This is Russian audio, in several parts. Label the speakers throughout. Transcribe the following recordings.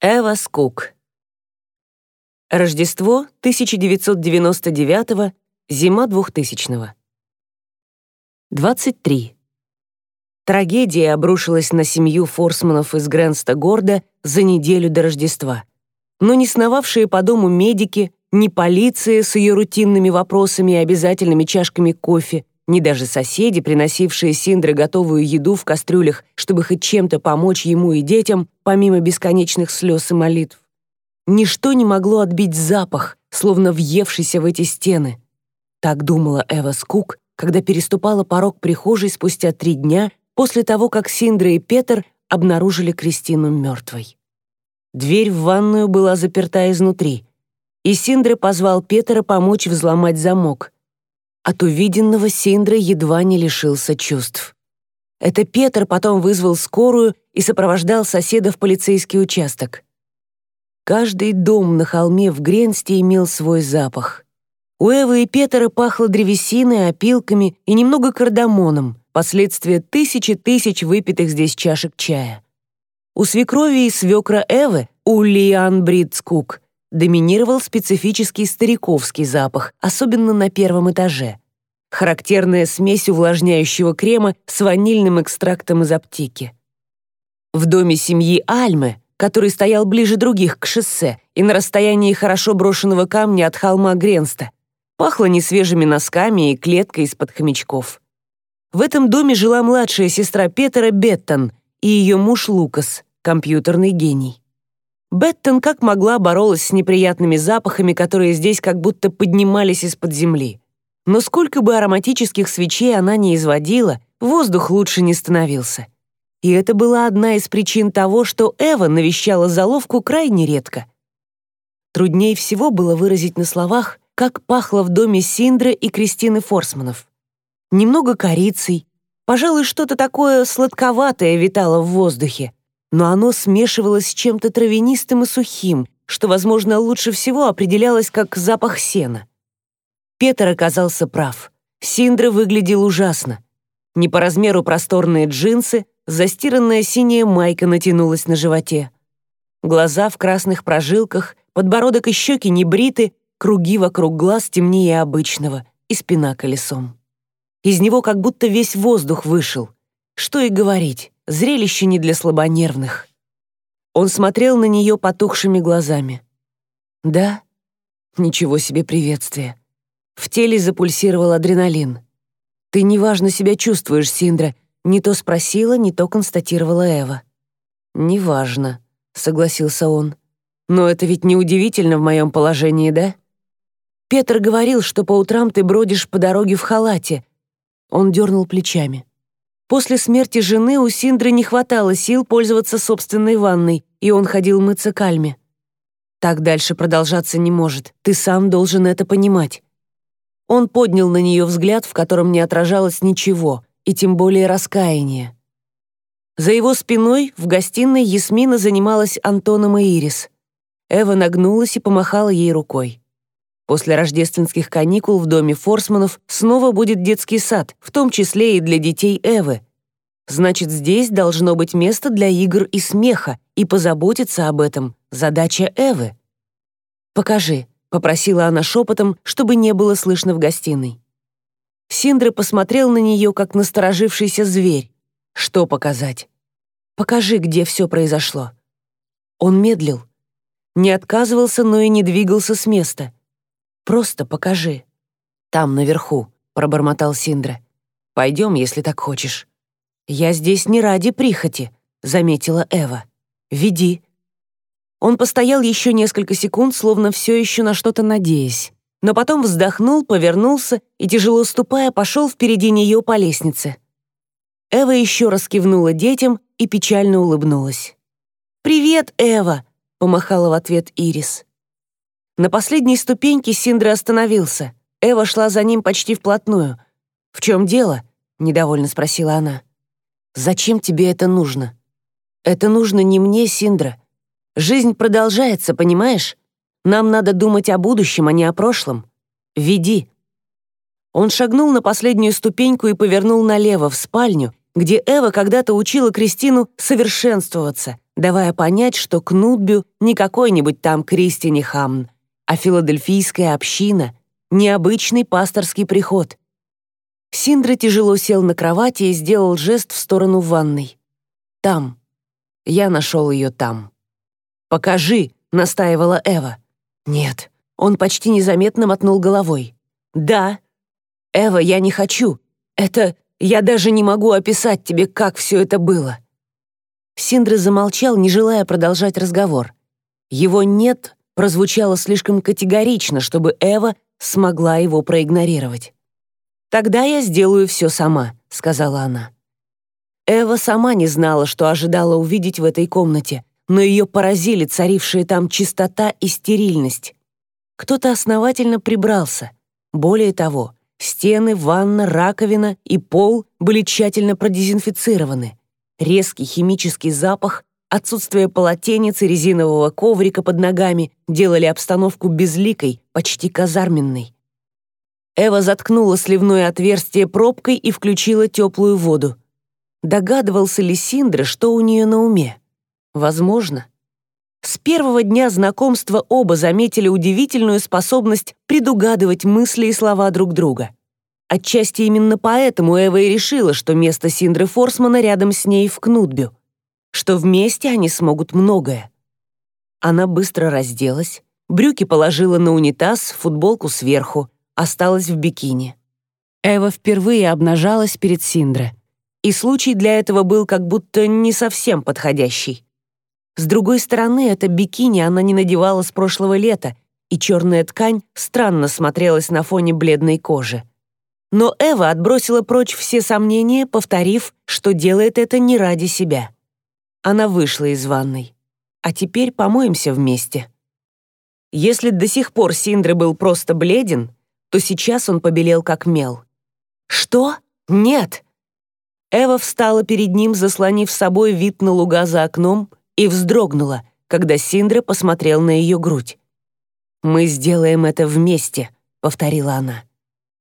Speaker 1: Эва Скук. Рождество 1999 зима 2000 23. Трагедия обрушилась на семью Форсманов из Грэнста-Горда за неделю до Рождества. Но не сновавшие по дому медики, ни полиция с ее рутинными вопросами и обязательными чашками кофе, ни даже соседи, приносившие Синдре готовую еду в кастрюлях, чтобы хоть чем-то помочь ему и детям, помимо бесконечных слез и молитв. Ничто не могло отбить запах, словно въевшийся в эти стены. Так думала Эва Скук, когда переступала порог прихожей спустя три дня после того, как Синдра и Петр обнаружили Кристину мертвой. Дверь в ванную была заперта изнутри, и Синдра позвал Петра помочь взломать замок — от увиденного Синдра едва не лишился чувств. Это Петр потом вызвал скорую и сопровождал соседа в полицейский участок. Каждый дом на холме в Гренсте имел свой запах. У Эвы и Петра пахло древесиной, опилками и немного кардамоном, последствия тысячи тысяч выпитых здесь чашек чая. У свекрови и свекра Эвы, у Лиан Бритскук, доминировал специфический стариковский запах, особенно на первом этаже. Характерная смесь увлажняющего крема с ванильным экстрактом из аптеки. В доме семьи Альмы, который стоял ближе других к шоссе и на расстоянии хорошо брошенного камня от холма Гренста, пахло несвежими носками и клеткой из-под хомячков. В этом доме жила младшая сестра Петера Беттон и ее муж Лукас, компьютерный гений. Беттон как могла боролась с неприятными запахами, которые здесь как будто поднимались из-под земли. Но сколько бы ароматических свечей она ни изводила, воздух лучше не становился. И это была одна из причин того, что Эва навещала заловку крайне редко. Труднее всего было выразить на словах, как пахло в доме Синдры и Кристины Форсманов. Немного корицей, пожалуй, что-то такое сладковатое витало в воздухе, но оно смешивалось с чем-то травянистым и сухим, что, возможно, лучше всего определялось как запах сена. Петр оказался прав. Синдра выглядел ужасно. Не по размеру просторные джинсы, застиранная синяя майка натянулась на животе. Глаза в красных прожилках, подбородок и щеки не бриты, круги вокруг глаз темнее обычного и спина колесом. Из него как будто весь воздух вышел. Что и говорить. Зрелище не для слабонервных. Он смотрел на нее потухшими глазами. «Да? Ничего себе приветствие». В теле запульсировал адреналин. «Ты неважно себя чувствуешь, Синдра», не то спросила, не то констатировала Эва. «Неважно», — согласился он. «Но это ведь неудивительно в моем положении, да?» «Петр говорил, что по утрам ты бродишь по дороге в халате». Он дернул плечами. После смерти жены у Синдры не хватало сил пользоваться собственной ванной, и он ходил мыться к Альме. Так дальше продолжаться не может. Ты сам должен это понимать. Он поднял на нее взгляд, в котором не отражалось ничего, и тем более раскаяние. За его спиной в гостиной Ясмина занималась Антоном и Ирис. Эва нагнулась и помахала ей рукой. После рождественских каникул в доме Форсманов снова будет детский сад, в том числе и для детей Эвы. Значит, здесь должно быть место для игр и смеха, и позаботиться об этом — задача Эвы. «Покажи», — попросила она шепотом, чтобы не было слышно в гостиной. Синдра посмотрел на нее, как насторожившийся зверь. «Что показать?» «Покажи, где все произошло». Он медлил. Не отказывался, но и не двигался с места — Просто покажи». «Там, наверху», — пробормотал Синдра. «Пойдем, если так хочешь». «Я здесь не ради прихоти», — заметила Эва. «Веди». Он постоял еще несколько секунд, словно все еще на что-то надеясь. Но потом вздохнул, повернулся и, тяжело ступая, пошел впереди нее по лестнице. Эва еще раз кивнула детям и печально улыбнулась. «Привет, Эва!» — помахала в ответ Ирис. На последней ступеньке Синдра остановился. Эва шла за ним почти вплотную. «В чем дело?» — недовольно спросила она. «Зачем тебе это нужно?» «Это нужно не мне, Синдра. Жизнь продолжается, понимаешь? Нам надо думать о будущем, а не о прошлом. Веди». Он шагнул на последнюю ступеньку и повернул налево, в спальню, где Эва когда-то учила Кристину совершенствоваться, давая понять, что Кнутбю не какой-нибудь там Кристине Хамн, а филадельфийская община, необычный пасторский приход. Синдра тяжело сел на кровати и сделал жест в сторону ванной. «Там. Я нашел ее там». «Покажи», — настаивала Эва. «Нет». Он почти незаметно мотнул головой. «Да». «Эва, я не хочу. Это... Я даже не могу описать тебе, как все это было». Синдра замолчал, не желая продолжать разговор. Его «нет» прозвучало слишком категорично, чтобы Эва смогла его проигнорировать. «Тогда я сделаю все сама», — сказала она. Эва сама не знала, что ожидала увидеть в этой комнате, но ее поразили царившие там чистота и стерильность. Кто-то основательно прибрался. Более того, стены, ванна, раковина и пол были тщательно продезинфицированы. Резкий химический запах, отсутствие полотенец и резинового коврика под ногами делали обстановку безликой, почти казарменной. Эва заткнула сливное отверстие пробкой и включила теплую воду. Догадывался ли Синдра, что у нее на уме? Возможно. С первого дня знакомства оба заметили удивительную способность предугадывать мысли и слова друг друга. Отчасти именно поэтому Эва и решила, что место Синдры Форсмана рядом с ней в Кнутбю, что вместе они смогут многое. Она быстро разделась, брюки положила на унитаз, футболку сверху, осталась в бикини. Эва впервые обнажалась перед Синдре. И случай для этого был как будто не совсем подходящий. С другой стороны, это бикини она не надевала с прошлого лета, и черная ткань странно смотрелась на фоне бледной кожи. Но Эва отбросила прочь все сомнения, повторив, что делает это не ради себя. Она вышла из ванной. А теперь помоемся вместе. Если до сих пор Синдре был просто бледен, то сейчас он побелел как мел. «Что? Нет!» Эва встала перед ним, заслонив собой вид на луга за окном, и вздрогнула, когда Синдра посмотрел на ее грудь. «Мы сделаем это вместе», — повторила она.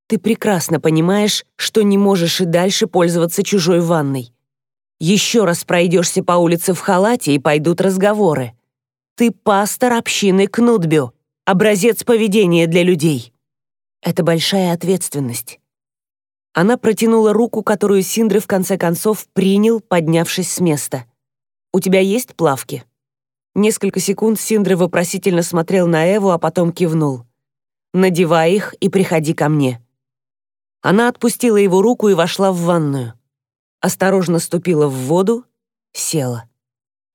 Speaker 1: «Ты прекрасно понимаешь, что не можешь и дальше пользоваться чужой ванной. Еще раз пройдешься по улице в халате, и пойдут разговоры. Ты пастор общины Кнутбю, образец поведения для людей. Это большая ответственность. Она протянула руку, которую Синдры в конце концов принял, поднявшись с места. «У тебя есть плавки?» Несколько секунд Синдры вопросительно смотрел на Эву, а потом кивнул. «Надевай их и приходи ко мне». Она отпустила его руку и вошла в ванную. Осторожно ступила в воду, села.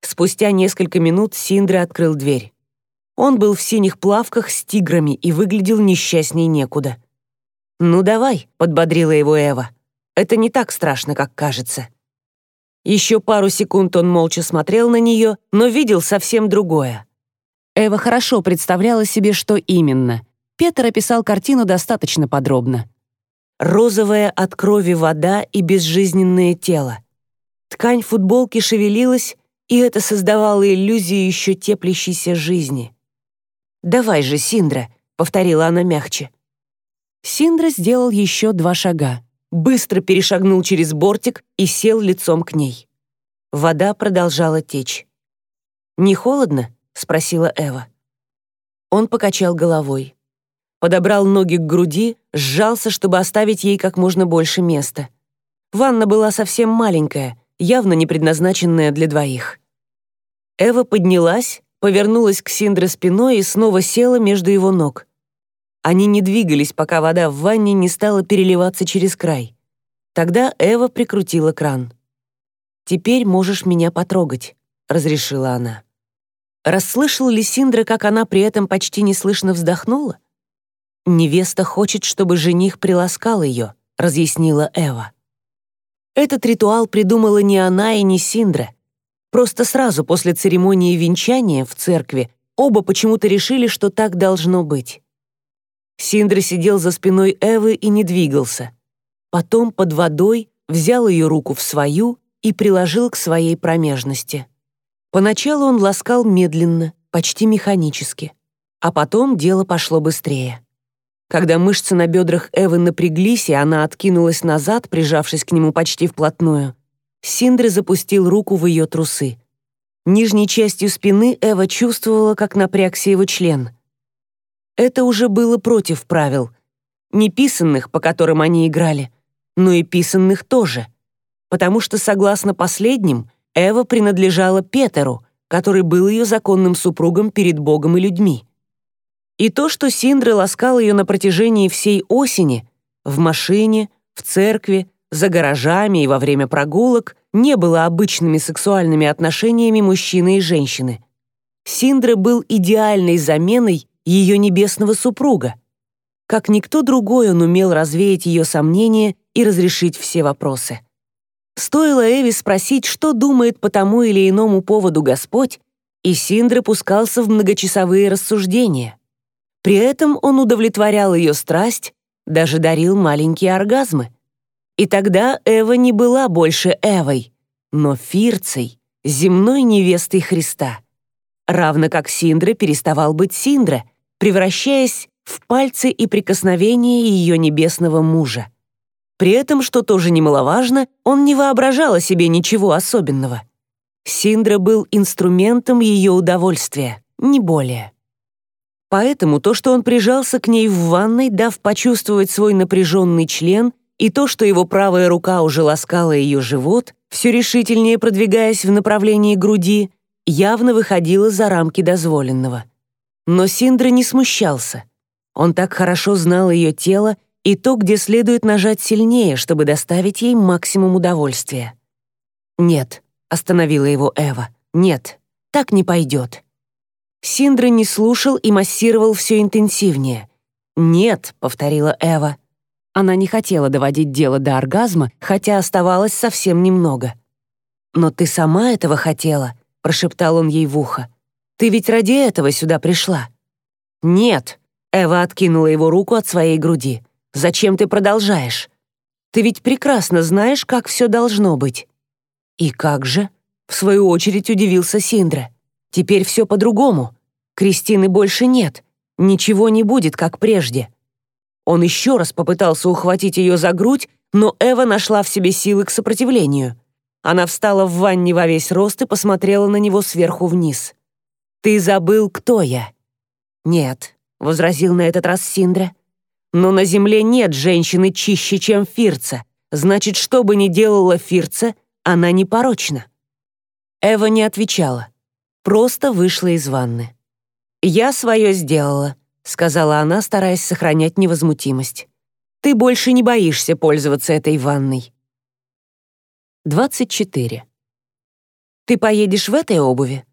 Speaker 1: Спустя несколько минут Синдра открыл дверь. Он был в синих плавках с тиграми и выглядел несчастней некуда. «Ну давай», — подбодрила его Эва. «Это не так страшно, как кажется». Еще пару секунд он молча смотрел на нее, но видел совсем другое. Эва хорошо представляла себе, что именно. Петр описал картину достаточно подробно. Розовая от крови вода и безжизненное тело. Ткань футболки шевелилась, и это создавало иллюзию еще теплящейся жизни. «Давай же, Синдра», — повторила она мягче. Синдра сделал еще два шага, быстро перешагнул через бортик и сел лицом к ней. Вода продолжала течь. «Не холодно?» — спросила Эва. Он покачал головой. Подобрал ноги к груди, сжался, чтобы оставить ей как можно больше места. Ванна была совсем маленькая, явно не предназначенная для двоих. Эва поднялась, повернулась к Синдре спиной и снова села между его ног. Они не двигались, пока вода в ванне не стала переливаться через край. Тогда Эва прикрутила кран. «Теперь можешь меня потрогать», — разрешила она. Расслышал ли Синдра, как она при этом почти неслышно вздохнула? «Невеста хочет, чтобы жених приласкал ее», — разъяснила Эва. Этот ритуал придумала не она и не Синдра. Просто сразу после церемонии венчания в церкви оба почему-то решили, что так должно быть. Синдра сидел за спиной Эвы и не двигался. Потом под водой взял ее руку в свою и приложил к своей промежности. Поначалу он ласкал медленно, почти механически, а потом дело пошло быстрее. Когда мышцы на бедрах Эвы напряглись, и она откинулась назад, прижавшись к нему почти вплотную, Синдре запустил руку в ее трусы. Нижней частью спины Эва чувствовала, как напрягся его член. Это уже было против правил. Не писанных, по которым они играли, но и писанных тоже. Потому что, согласно последним, Эва принадлежала Петеру, который был ее законным супругом перед Богом и людьми. И то, что Синдра ласкал ее на протяжении всей осени, в машине, в церкви, за гаражами и во время прогулок, не было обычными сексуальными отношениями мужчины и женщины. Синдра был идеальной заменой ее небесного супруга. Как никто другой он умел развеять ее сомнения и разрешить все вопросы. Стоило Эви спросить, что думает по тому или иному поводу Господь, и Синдра пускался в многочасовые рассуждения. При этом он удовлетворял ее страсть, даже дарил маленькие оргазмы. И тогда Эва не была больше Эвой, но Фирцей, земной невестой Христа. Равно как Синдра переставал быть Синдра, превращаясь в пальцы и прикосновения ее небесного мужа. При этом, что тоже немаловажно, он не воображал о себе ничего особенного. Синдра был инструментом ее удовольствия, не более. Поэтому то, что он прижался к ней в ванной, дав почувствовать свой напряженный член, и то, что его правая рука уже ласкала ее живот, все решительнее продвигаясь в направлении груди, явно выходило за рамки дозволенного. Но Синдра не смущался. Он так хорошо знал ее тело и то, где следует нажать сильнее, чтобы доставить ей максимум удовольствия. «Нет», — остановила его Эва, — «нет, так не пойдет». Синдра не слушал и массировал все интенсивнее. «Нет», — повторила Эва. Она не хотела доводить дело до оргазма, хотя оставалось совсем немного. «Но ты сама этого хотела», — прошептал он ей в ухо. «Ты ведь ради этого сюда пришла». «Нет», — Эва откинула его руку от своей груди. «Зачем ты продолжаешь? Ты ведь прекрасно знаешь, как все должно быть». «И как же?» — в свою очередь удивился Синдра. Теперь все по-другому. Кристины больше нет. Ничего не будет, как прежде. Он еще раз попытался ухватить ее за грудь, но Эва нашла в себе силы к сопротивлению. Она встала в ванне во весь рост и посмотрела на него сверху вниз. «Ты забыл, кто я?» «Нет», — возразил на этот раз Синдра. «Но на земле нет женщины чище, чем Фирца. Значит, что бы ни делала Фирца, она непорочна». Эва не отвечала просто вышла из ванны. «Я свое сделала», — сказала она, стараясь сохранять невозмутимость. «Ты больше не боишься пользоваться этой ванной». 24. «Ты поедешь в этой обуви?»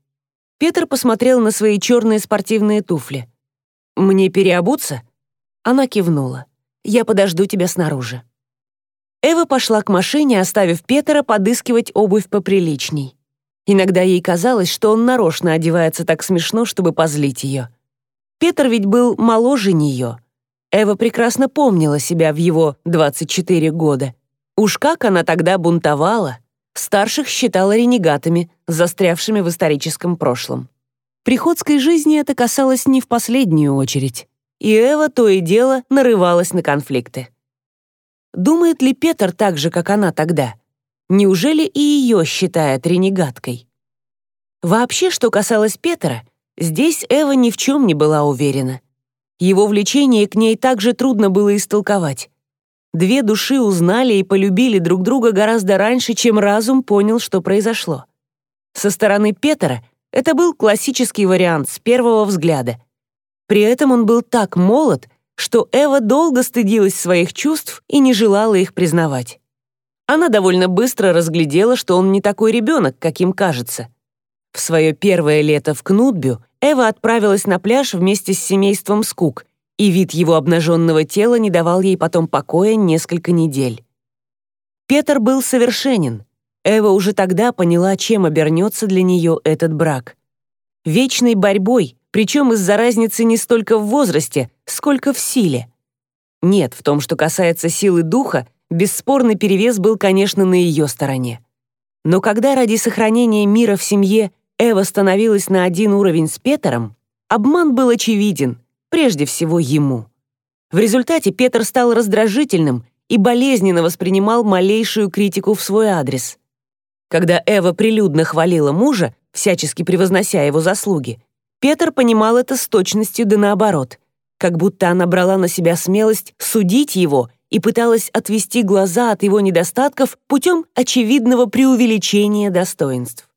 Speaker 1: Петр посмотрел на свои черные спортивные туфли. «Мне переобуться?» Она кивнула. «Я подожду тебя снаружи». Эва пошла к машине, оставив Петра подыскивать обувь поприличней. Иногда ей казалось, что он нарочно одевается так смешно, чтобы позлить ее. Петр ведь был моложе нее. Эва прекрасно помнила себя в его 24 года. Уж как она тогда бунтовала. Старших считала ренегатами, застрявшими в историческом прошлом. Приходской жизни это касалось не в последнюю очередь. И Эва то и дело нарывалась на конфликты. Думает ли Петр так же, как она тогда? Неужели и ее считает ренегаткой? Вообще, что касалось Петра, здесь Эва ни в чем не была уверена. Его влечение к ней также трудно было истолковать. Две души узнали и полюбили друг друга гораздо раньше, чем разум понял, что произошло. Со стороны Петра это был классический вариант с первого взгляда. При этом он был так молод, что Эва долго стыдилась своих чувств и не желала их признавать. Она довольно быстро разглядела, что он не такой ребенок, каким кажется. В свое первое лето в Кнутбю Эва отправилась на пляж вместе с семейством Скук, и вид его обнаженного тела не давал ей потом покоя несколько недель. Петр был совершенен. Эва уже тогда поняла, чем обернется для нее этот брак. Вечной борьбой, причем из-за разницы не столько в возрасте, сколько в силе. Нет, в том, что касается силы духа, Бесспорный перевес был, конечно, на ее стороне. Но когда ради сохранения мира в семье Эва становилась на один уровень с Петером, обман был очевиден, прежде всего ему. В результате Петр стал раздражительным и болезненно воспринимал малейшую критику в свой адрес. Когда Эва прилюдно хвалила мужа, всячески превознося его заслуги, Петр понимал это с точностью да наоборот, как будто она брала на себя смелость судить его и пыталась отвести глаза от его недостатков путем очевидного преувеличения достоинств.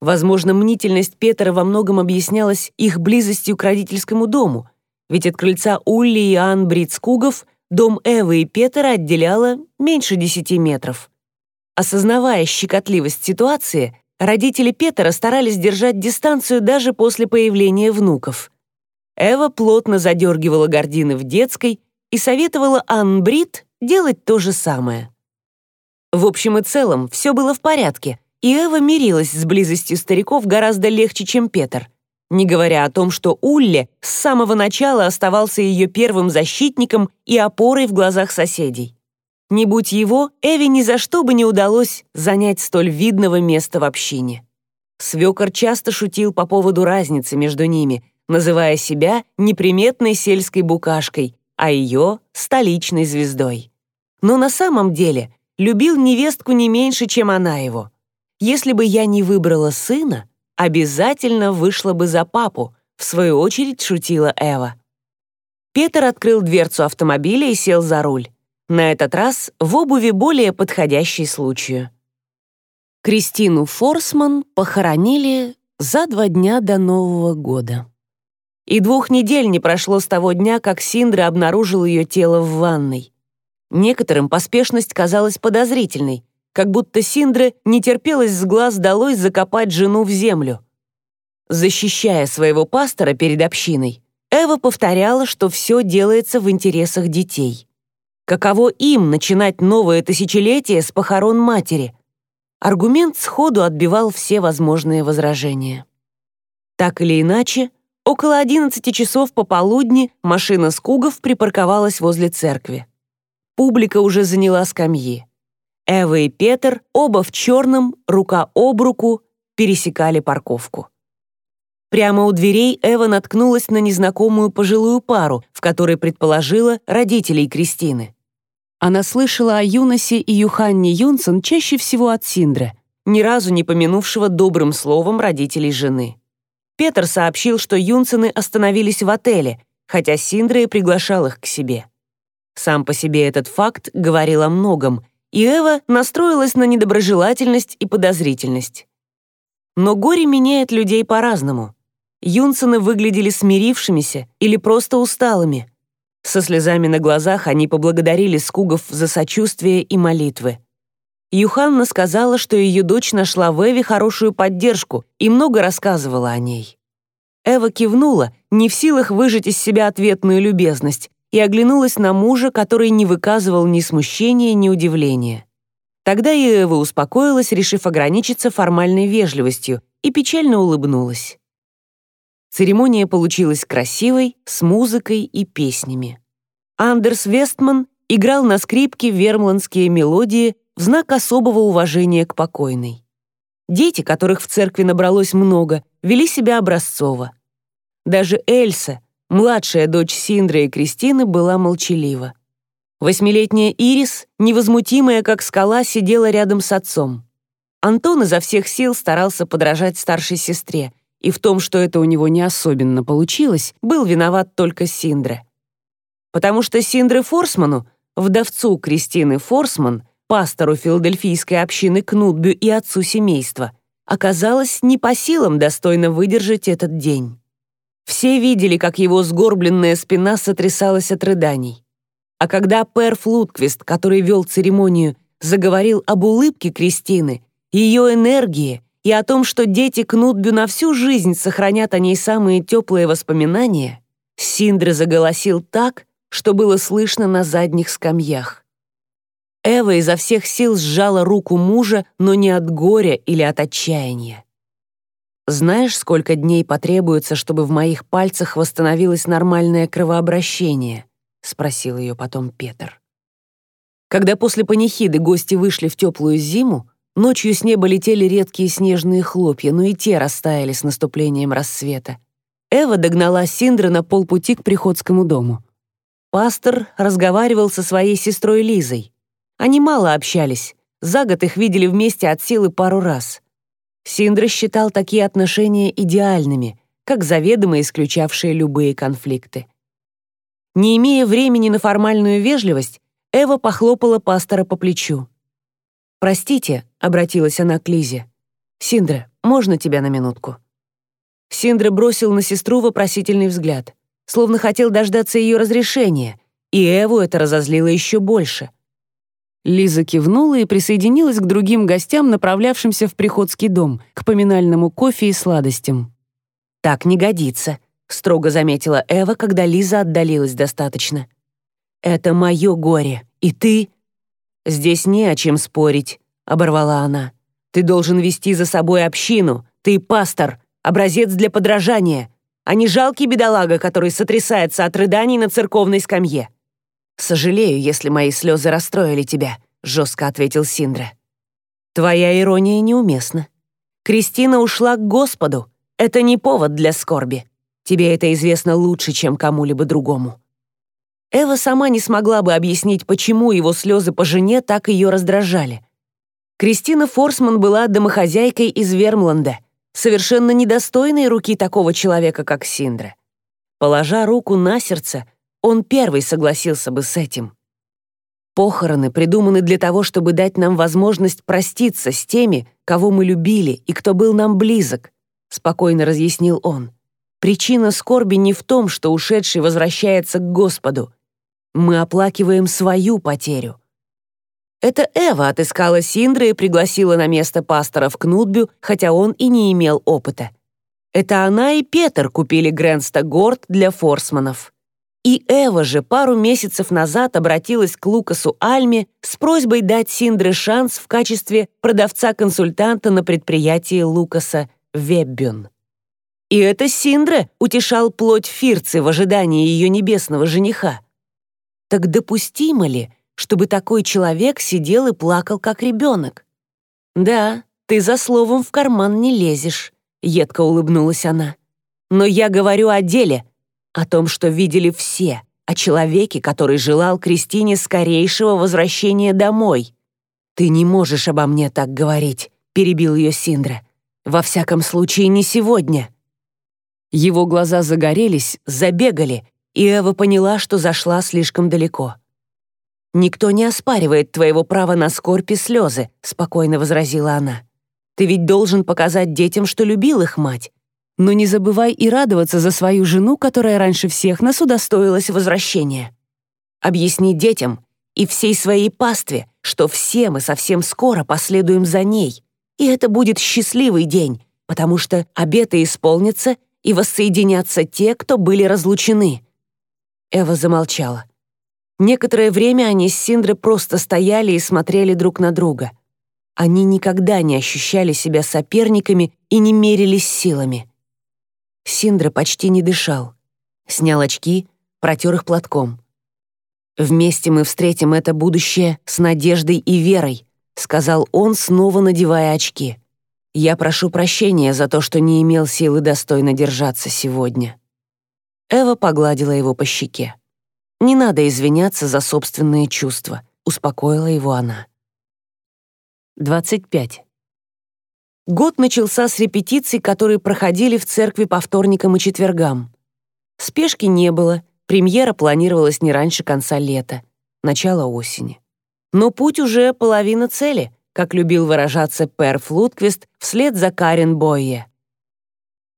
Speaker 1: Возможно, мнительность Петра во многом объяснялась их близостью к родительскому дому, ведь от крыльца Улли и Ан Бритскугов дом Эвы и Петра отделяло меньше десяти метров. Осознавая щекотливость ситуации, родители Петра старались держать дистанцию даже после появления внуков. Эва плотно задергивала гардины в детской и советовала Ан Брит делать то же самое. В общем и целом, все было в порядке, и Эва мирилась с близостью стариков гораздо легче, чем Петр, не говоря о том, что Улле с самого начала оставался ее первым защитником и опорой в глазах соседей. Не будь его, Эве ни за что бы не удалось занять столь видного места в общине. Свекор часто шутил по поводу разницы между ними, называя себя неприметной сельской букашкой, а ее — столичной звездой. Но на самом деле любил невестку не меньше, чем она его. Если бы я не выбрала сына, обязательно вышла бы за папу, в свою очередь шутила Эва. Петр открыл дверцу автомобиля и сел за руль. На этот раз в обуви более подходящей случаю. Кристину Форсман похоронили за два дня до Нового года. И двух недель не прошло с того дня, как Синдра обнаружил ее тело в ванной. Некоторым поспешность казалась подозрительной, как будто Синдре не терпелось с глаз долой закопать жену в землю. Защищая своего пастора перед общиной, Эва повторяла, что все делается в интересах детей. Каково им начинать новое тысячелетие с похорон матери? Аргумент сходу отбивал все возможные возражения. Так или иначе, около 11 часов пополудни машина Скугов припарковалась возле церкви. Публика уже заняла скамьи. Эва и Петр, оба в черном, рука об руку, пересекали парковку. Прямо у дверей Эва наткнулась на незнакомую пожилую пару, в которой предположила родителей Кристины. Она слышала о Юносе и Юханне Юнсон чаще всего от Синдра, ни разу не помянувшего добрым словом родителей жены. Петр сообщил, что Юнсены остановились в отеле, хотя Синдра и приглашал их к себе. Сам по себе этот факт говорил о многом, и Эва настроилась на недоброжелательность и подозрительность. Но горе меняет людей по-разному. Юнсены выглядели смирившимися или просто усталыми, со слезами на глазах они поблагодарили Скугов за сочувствие и молитвы. Юханна сказала, что ее дочь нашла в Эве хорошую поддержку и много рассказывала о ней. Эва кивнула, не в силах выжать из себя ответную любезность, и оглянулась на мужа, который не выказывал ни смущения, ни удивления. Тогда и Эва успокоилась, решив ограничиться формальной вежливостью, и печально улыбнулась. Церемония получилась красивой, с музыкой и песнями. Андерс Вестман играл на скрипке вермландские мелодии в знак особого уважения к покойной. Дети, которых в церкви набралось много, вели себя образцово. Даже Эльса, младшая дочь Синдры и Кристины, была молчалива. Восьмилетняя Ирис, невозмутимая как скала, сидела рядом с отцом. Антон изо всех сил старался подражать старшей сестре, и в том, что это у него не особенно получилось, был виноват только Синдре. Потому что Синдре Форсману, вдовцу Кристины Форсман, пастору филадельфийской общины Кнутбю и отцу семейства, оказалось не по силам достойно выдержать этот день. Все видели, как его сгорбленная спина сотрясалась от рыданий. А когда Пер Флутквист, который вел церемонию, заговорил об улыбке Кристины, ее энергии и о том, что дети Кнутбю на всю жизнь сохранят о ней самые теплые воспоминания, Синдре заголосил так, что было слышно на задних скамьях. Эва изо всех сил сжала руку мужа, но не от горя или от отчаяния. «Знаешь, сколько дней потребуется, чтобы в моих пальцах восстановилось нормальное кровообращение?» — спросил ее потом Петр. Когда после панихиды гости вышли в теплую зиму, Ночью с неба летели редкие снежные хлопья, но и те растаяли с наступлением рассвета. Эва догнала Синдра на полпути к приходскому дому. Пастор разговаривал со своей сестрой Лизой. Они мало общались, за год их видели вместе от силы пару раз. Синдра считал такие отношения идеальными, как заведомо исключавшие любые конфликты. Не имея времени на формальную вежливость, Эва похлопала пастора по плечу. «Простите», — обратилась она к Лизе. «Синдра, можно тебя на минутку?» Синдра бросил на сестру вопросительный взгляд, словно хотел дождаться ее разрешения, и Эву это разозлило еще больше. Лиза кивнула и присоединилась к другим гостям, направлявшимся в приходский дом, к поминальному кофе и сладостям. «Так не годится», — строго заметила Эва, когда Лиза отдалилась достаточно. «Это мое горе, и ты...» «Здесь не о чем спорить», — оборвала она. «Ты должен вести за собой общину. Ты пастор, образец для подражания, а не жалкий бедолага, который сотрясается от рыданий на церковной скамье». «Сожалею, если мои слезы расстроили тебя», — жестко ответил Синдра. «Твоя ирония неуместна. Кристина ушла к Господу. Это не повод для скорби. Тебе это известно лучше, чем кому-либо другому». Эва сама не смогла бы объяснить, почему его слезы по жене так ее раздражали. Кристина Форсман была домохозяйкой из Вермланда, совершенно недостойной руки такого человека, как Синдра. Положа руку на сердце, он первый согласился бы с этим. Похороны придуманы для того, чтобы дать нам возможность проститься с теми, кого мы любили и кто был нам близок, спокойно разъяснил он. Причина скорби не в том, что ушедший возвращается к Господу, мы оплакиваем свою потерю. Это Эва отыскала Синдра и пригласила на место пастора в Кнутбю, хотя он и не имел опыта. Это она и Петр купили Грэнста Горд для форсманов. И Эва же пару месяцев назад обратилась к Лукасу Альме с просьбой дать Синдре шанс в качестве продавца-консультанта на предприятии Лукаса Веббюн. И это Синдре утешал плоть Фирцы в ожидании ее небесного жениха. Так допустимо ли, чтобы такой человек сидел и плакал, как ребенок? «Да, ты за словом в карман не лезешь», — едко улыбнулась она. «Но я говорю о деле, о том, что видели все, о человеке, который желал Кристине скорейшего возвращения домой. «Ты не можешь обо мне так говорить», — перебил ее Синдра. «Во всяком случае, не сегодня». Его глаза загорелись, забегали, и Эва поняла, что зашла слишком далеко. «Никто не оспаривает твоего права на скорбь и слезы», — спокойно возразила она. «Ты ведь должен показать детям, что любил их мать. Но не забывай и радоваться за свою жену, которая раньше всех нас удостоилась возвращения. Объясни детям и всей своей пастве, что все мы совсем скоро последуем за ней, и это будет счастливый день, потому что обеты исполнятся и воссоединятся те, кто были разлучены». Эва замолчала. Некоторое время они с Синдрой просто стояли и смотрели друг на друга. Они никогда не ощущали себя соперниками и не мерились силами. Синдра почти не дышал. Снял очки, протер их платком. «Вместе мы встретим это будущее с надеждой и верой», сказал он, снова надевая очки. «Я прошу прощения за то, что не имел силы достойно держаться сегодня». Эва погладила его по щеке. «Не надо извиняться за собственные чувства», — успокоила его она. 25. Год начался с репетиций, которые проходили в церкви по вторникам и четвергам. Спешки не было, премьера планировалась не раньше конца лета, начала осени. Но путь уже половина цели, как любил выражаться Пер Флутквист вслед за Карен Бойе.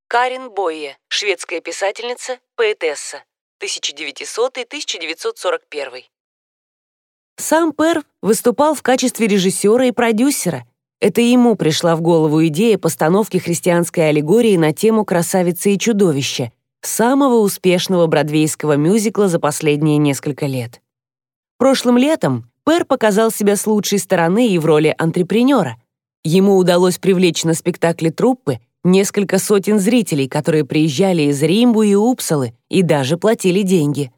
Speaker 2: Карин Бойе, шведская писательница, поэтесса, 1900-1941.
Speaker 1: Сам Пер выступал в качестве режиссера и продюсера. Это ему пришла в голову идея постановки христианской аллегории на тему «Красавица и чудовище», самого успешного бродвейского мюзикла за последние несколько лет. Прошлым летом Пер показал себя с лучшей стороны и в роли антрепренера. Ему удалось привлечь на спектакле труппы несколько сотен зрителей, которые приезжали из Римбу и Упсалы и даже платили деньги.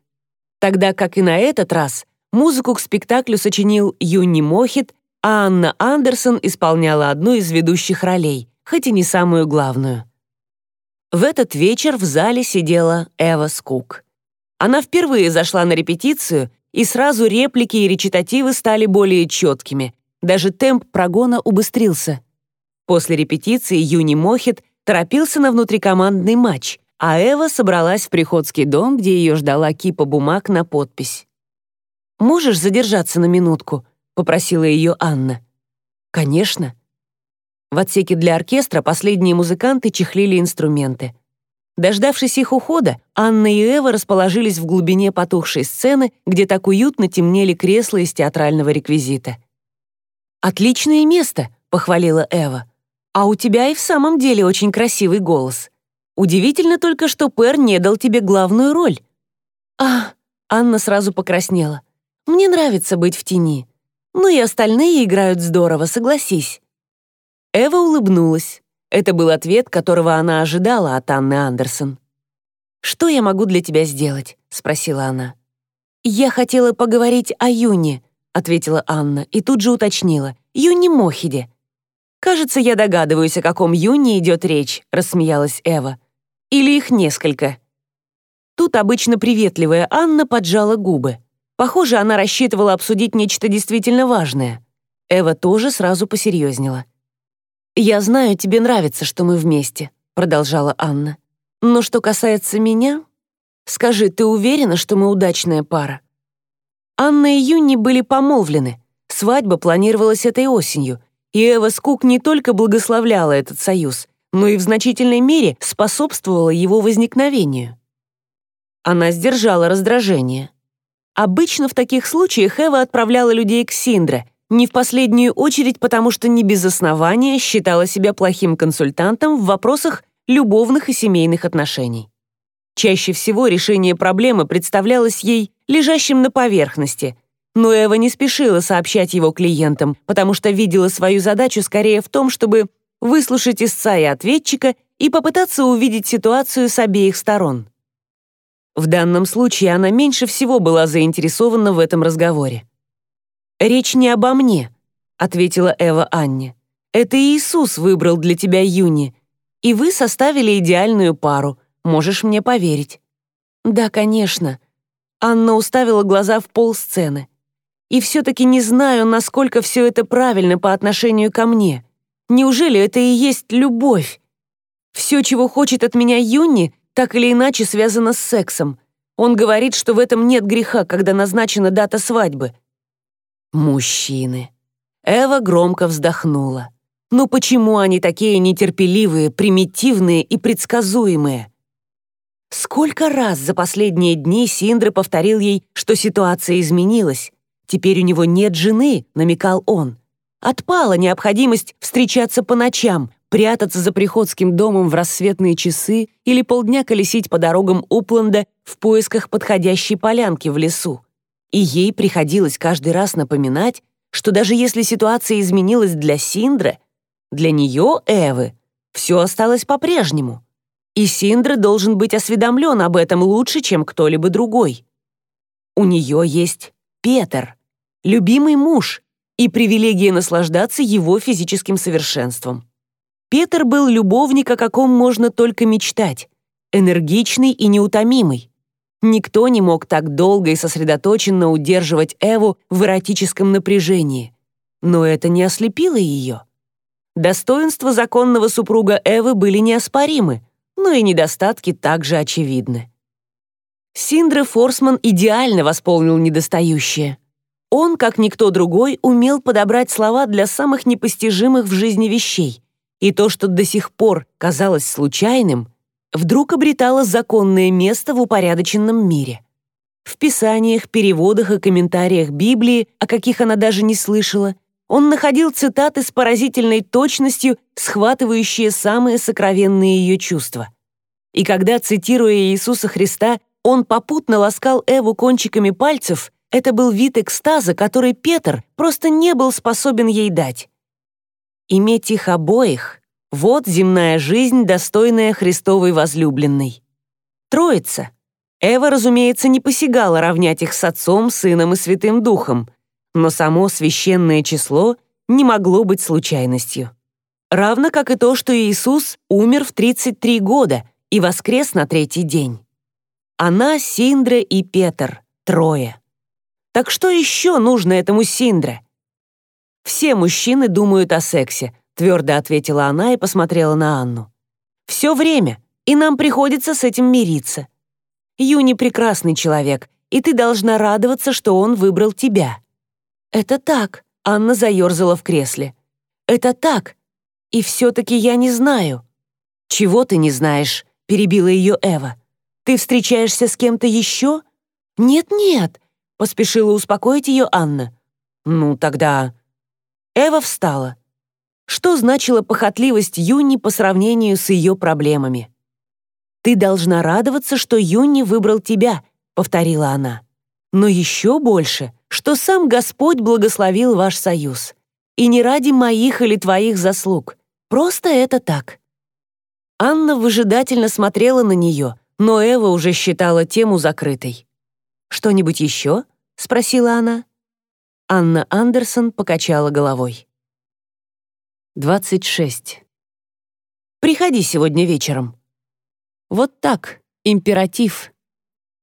Speaker 1: Тогда как и на этот раз, музыку к спектаклю сочинил Юни Мохит, а Анна Андерсон исполняла одну из ведущих ролей, хоть и не самую главную. В этот вечер в зале сидела Эва Скук. Она впервые зашла на репетицию, и сразу реплики и речитативы стали более четкими. Даже темп прогона убыстрился. После репетиции Юни Мохит торопился на внутрикомандный матч, а Эва собралась в приходский дом, где ее ждала кипа бумаг на подпись. «Можешь задержаться на минутку?» — попросила ее Анна. «Конечно». В отсеке для оркестра последние музыканты чехлили инструменты. Дождавшись их ухода, Анна и Эва расположились в глубине потухшей сцены, где так уютно темнели кресла из театрального реквизита. «Отличное место», — похвалила Эва. «А у тебя и в самом деле очень красивый голос. Удивительно только, что Пэр не дал тебе главную роль». «А...» — Анна сразу покраснела. «Мне нравится быть в тени. Ну и остальные играют здорово, согласись». Эва улыбнулась. Это был ответ, которого она ожидала от Анны Андерсон. «Что я могу для тебя сделать?» — спросила она. «Я хотела поговорить о Юне», — ответила Анна и тут же уточнила. «Юне Мохиде». «Кажется, я догадываюсь, о каком Юне идет речь», — рассмеялась Эва. «Или их несколько». Тут обычно приветливая Анна поджала губы. Похоже, она рассчитывала обсудить нечто действительно важное. Эва тоже сразу посерьезнела. «Я знаю, тебе нравится, что мы вместе», — продолжала Анна. «Но что касается меня, скажи, ты уверена, что мы удачная пара?» Анна и Юнни были помолвлены. Свадьба планировалась этой осенью, и Эва Скук не только благословляла этот союз, но и в значительной мере способствовала его возникновению. Она сдержала раздражение. Обычно в таких случаях Эва отправляла людей к Синдре, не в последнюю очередь потому, что не без основания считала себя плохим консультантом в вопросах любовных и семейных отношений. Чаще всего решение проблемы представлялось ей лежащим на поверхности, но Эва не спешила сообщать его клиентам, потому что видела свою задачу скорее в том, чтобы выслушать истца и ответчика и попытаться увидеть ситуацию с обеих сторон. В данном случае она меньше всего была заинтересована в этом разговоре. «Речь не обо мне», — ответила Эва Анне. «Это Иисус выбрал для тебя Юни, и вы составили идеальную пару, можешь мне поверить». «Да, конечно». Анна уставила глаза в пол сцены. «И все-таки не знаю, насколько все это правильно по отношению ко мне. Неужели это и есть любовь? Все, чего хочет от меня Юни, так или иначе связано с сексом. Он говорит, что в этом нет греха, когда назначена дата свадьбы. Мужчины. Эва громко вздохнула. Ну почему они такие нетерпеливые, примитивные и предсказуемые? Сколько раз за последние дни Синдра повторил ей, что ситуация изменилась. Теперь у него нет жены, намекал он. Отпала необходимость встречаться по ночам, прятаться за приходским домом в рассветные часы или полдня колесить по дорогам Упленда в поисках подходящей полянки в лесу и ей приходилось каждый раз напоминать, что даже если ситуация изменилась для Синдры, для нее, Эвы, все осталось по-прежнему. И Синдра должен быть осведомлен об этом лучше, чем кто-либо другой. У нее есть Петр, любимый муж, и привилегия наслаждаться его физическим совершенством. Петр был любовник, о каком можно только мечтать, энергичный и неутомимый. Никто не мог так долго и сосредоточенно удерживать Эву в эротическом напряжении. Но это не ослепило ее. Достоинства законного супруга Эвы были неоспоримы, но и недостатки также очевидны. Синдре Форсман идеально восполнил недостающее. Он, как никто другой, умел подобрать слова для самых непостижимых в жизни вещей, и то, что до сих пор казалось случайным, вдруг обретала законное место в упорядоченном мире. В писаниях, переводах и комментариях Библии, о каких она даже не слышала, он находил цитаты с поразительной точностью, схватывающие самые сокровенные ее чувства. И когда, цитируя Иисуса Христа, он попутно ласкал Эву кончиками пальцев, это был вид экстаза, который Петр просто не был способен ей дать. Иметь их обоих вот земная жизнь, достойная Христовой возлюбленной. Троица. Эва, разумеется, не посягала равнять их с Отцом, Сыном и Святым Духом, но само священное число не могло быть случайностью. Равно как и то, что Иисус умер в 33 года и воскрес на третий день. Она, Синдра и Петр, трое. Так что еще нужно этому Синдре? Все мужчины думают о сексе, твердо ответила она и посмотрела на Анну. «Все время, и нам приходится с этим мириться. Юни прекрасный человек, и ты должна радоваться, что он выбрал тебя». «Это так», — Анна заерзала в кресле. «Это так, и все-таки я не знаю». «Чего ты не знаешь?» — перебила ее Эва. «Ты встречаешься с кем-то еще?» «Нет-нет», — поспешила успокоить ее Анна. «Ну, тогда...» Эва встала. Что значила похотливость Юни по сравнению с ее проблемами? «Ты должна радоваться, что Юни выбрал тебя», — повторила она. «Но еще больше, что сам Господь благословил ваш союз. И не ради моих или твоих заслуг. Просто это так». Анна выжидательно смотрела на нее, но Эва уже считала тему закрытой. «Что-нибудь еще?» — спросила она. Анна Андерсон покачала головой. 26. «Приходи сегодня вечером». Вот так, императив.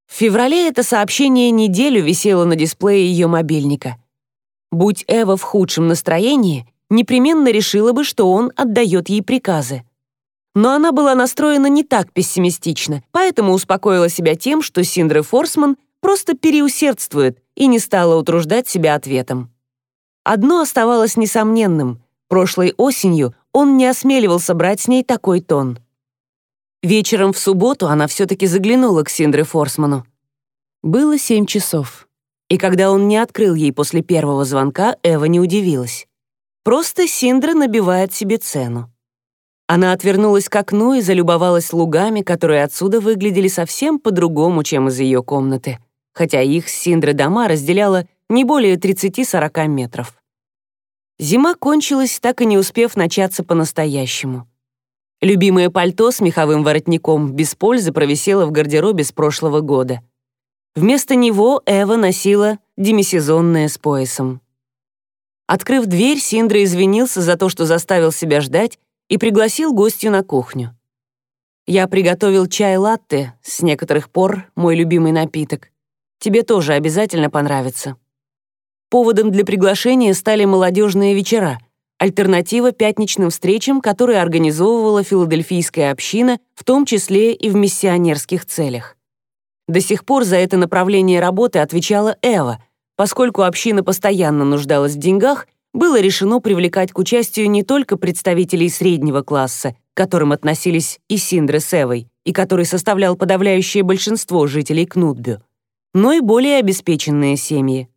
Speaker 1: В феврале это сообщение неделю висело на дисплее ее мобильника. Будь Эва в худшем настроении, непременно решила бы, что он отдает ей приказы. Но она была настроена не так пессимистично, поэтому успокоила себя тем, что Синдре Форсман просто переусердствует и не стала утруждать себя ответом. Одно оставалось несомненным. Прошлой осенью он не осмеливался брать с ней такой тон. Вечером в субботу она все-таки заглянула к Синдре Форсману. Было семь часов. И когда он не открыл ей после первого звонка, Эва не удивилась. Просто Синдра набивает себе цену. Она отвернулась к окну и залюбовалась лугами, которые отсюда выглядели совсем по-другому, чем из ее комнаты, хотя их с Синдрой дома разделяло не более 30-40 метров. Зима кончилась, так и не успев начаться по-настоящему. Любимое пальто с меховым воротником без пользы провисело в гардеробе с прошлого года. Вместо него Эва носила демисезонное с поясом. Открыв дверь, Синдра извинился за то, что заставил себя ждать, и пригласил гостью на кухню. Я приготовил чай-латте, с некоторых пор мой любимый напиток. Тебе тоже обязательно понравится. Поводом для приглашения стали молодежные вечера, альтернатива пятничным встречам, которые организовывала филадельфийская община, в том числе и в миссионерских целях. До сих пор за это направление работы отвечала Эва, поскольку община постоянно нуждалась в деньгах было решено привлекать к участию не только представителей среднего класса, к которым относились и Синдре с Эвой, и который составлял подавляющее большинство жителей Кнутбю, но и более обеспеченные семьи.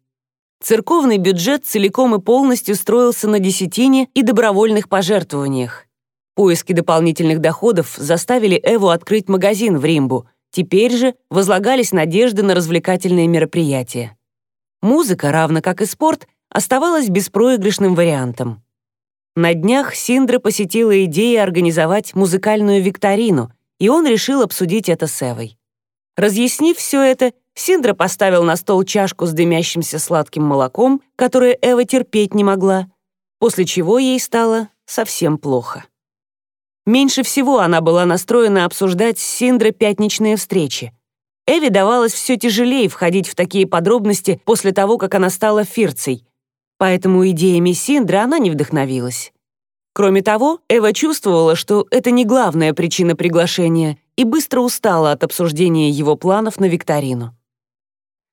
Speaker 1: Церковный бюджет целиком и полностью строился на десятине и добровольных пожертвованиях. Поиски дополнительных доходов заставили Эву открыть магазин в Римбу. Теперь же возлагались надежды на развлекательные мероприятия. Музыка, равно как и спорт, оставалась беспроигрышным вариантом. На днях Синдра посетила идея организовать музыкальную викторину, и он решил обсудить это с Эвой. Разъяснив все это, Синдра поставил на стол чашку с дымящимся сладким молоком, которое Эва терпеть не могла, после чего ей стало совсем плохо. Меньше всего она была настроена обсуждать с Синдра пятничные встречи. Эве давалось все тяжелее входить в такие подробности после того, как она стала фирцей, поэтому идеями Синдры она не вдохновилась. Кроме того, Эва чувствовала, что это не главная причина приглашения, и быстро устала от обсуждения его планов на викторину.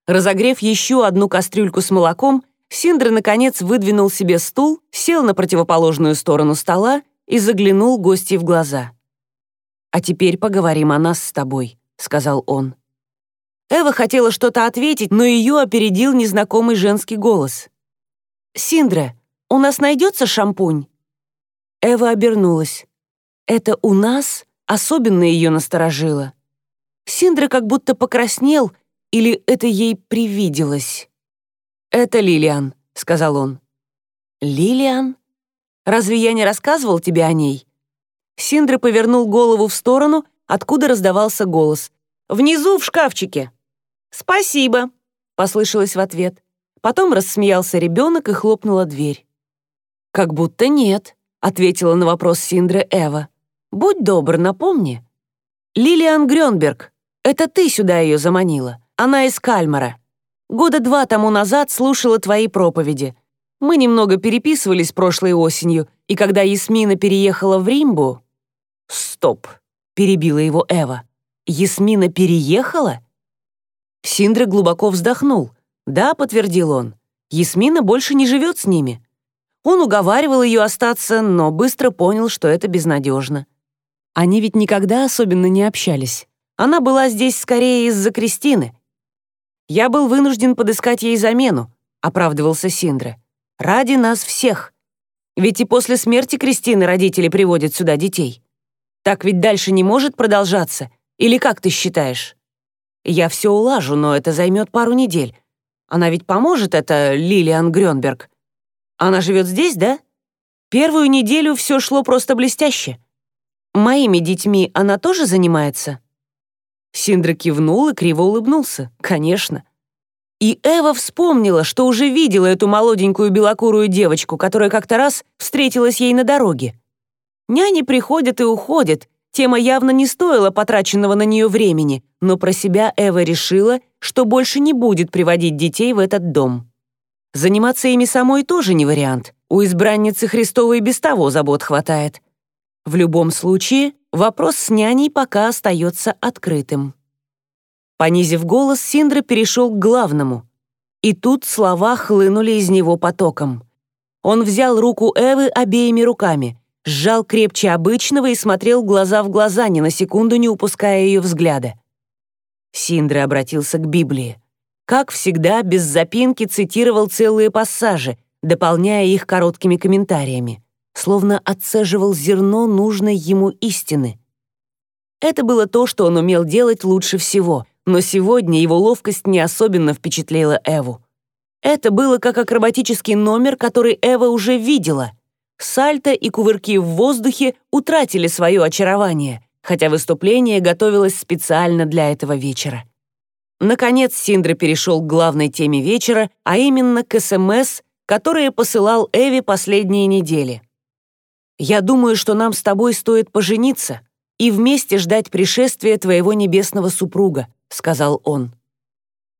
Speaker 1: Разогрев еще одну кастрюльку с молоком, Синдра, наконец, выдвинул себе стул, сел на противоположную сторону стола и заглянул гостей в глаза. «А теперь поговорим о нас с тобой», — сказал он. Эва хотела что-то ответить, но ее опередил незнакомый женский голос. «Синдра, у нас найдется шампунь?» Эва обернулась. «Это у нас?» особенно ее насторожило. Синдра как будто покраснел, или это ей привиделось. «Это Лилиан», — сказал он. «Лилиан? Разве я не рассказывал тебе о ней?» Синдра повернул голову в сторону, откуда раздавался голос. «Внизу, в шкафчике!» «Спасибо», — послышалось в ответ. Потом рассмеялся ребенок и хлопнула дверь. «Как будто нет», — ответила на вопрос Синдра Эва. «Будь добр, напомни». «Лилиан Грёнберг, это ты сюда ее заманила. Она из Кальмара. Года два тому назад слушала твои проповеди. Мы немного переписывались прошлой осенью, и когда Ясмина переехала в Римбу... Стоп, перебила его Эва. Ясмина переехала? Синдра глубоко вздохнул. Да, подтвердил он. Ясмина больше не живет с ними. Он уговаривал ее остаться, но быстро понял, что это безнадежно. Они ведь никогда особенно не общались. Она была здесь скорее из-за Кристины. Я был вынужден подыскать ей замену, оправдывался Синдра. Ради нас всех. Ведь и после смерти Кристины родители приводят сюда детей. Так ведь дальше не может продолжаться. Или как ты считаешь? Я все улажу, но это займет пару недель. Она ведь поможет, это Лилиан Грёнберг. Она живет здесь, да? Первую неделю все шло просто блестяще. Моими детьми она тоже занимается?» Синдра кивнул и криво улыбнулся. «Конечно». И Эва вспомнила, что уже видела эту молоденькую белокурую девочку, которая как-то раз встретилась ей на дороге. Няни приходят и уходят, тема явно не стоила потраченного на нее времени, но про себя Эва решила, что больше не будет приводить детей в этот дом. Заниматься ими самой тоже не вариант. У избранницы Христовой без того забот хватает. В любом случае, вопрос с няней пока остается открытым. Понизив голос, Синдра перешел к главному. И тут слова хлынули из него потоком. Он взял руку Эвы обеими руками, сжал крепче обычного и смотрел глаза в глаза, ни на секунду не упуская ее взгляда. Синдра обратился к Библии. Как всегда, без запинки цитировал целые пассажи, дополняя их короткими комментариями словно отцеживал зерно нужной ему истины. Это было то, что он умел делать лучше всего, но сегодня его ловкость не особенно впечатлила Эву. Это было как акробатический номер, который Эва уже видела. Сальто и кувырки в воздухе утратили свое очарование, хотя выступление готовилось специально для этого вечера. Наконец Синдра перешел к главной теме вечера, а именно к СМС, которые посылал Эви последние недели. Я думаю, что нам с тобой стоит пожениться и вместе ждать пришествия твоего небесного супруга», — сказал он.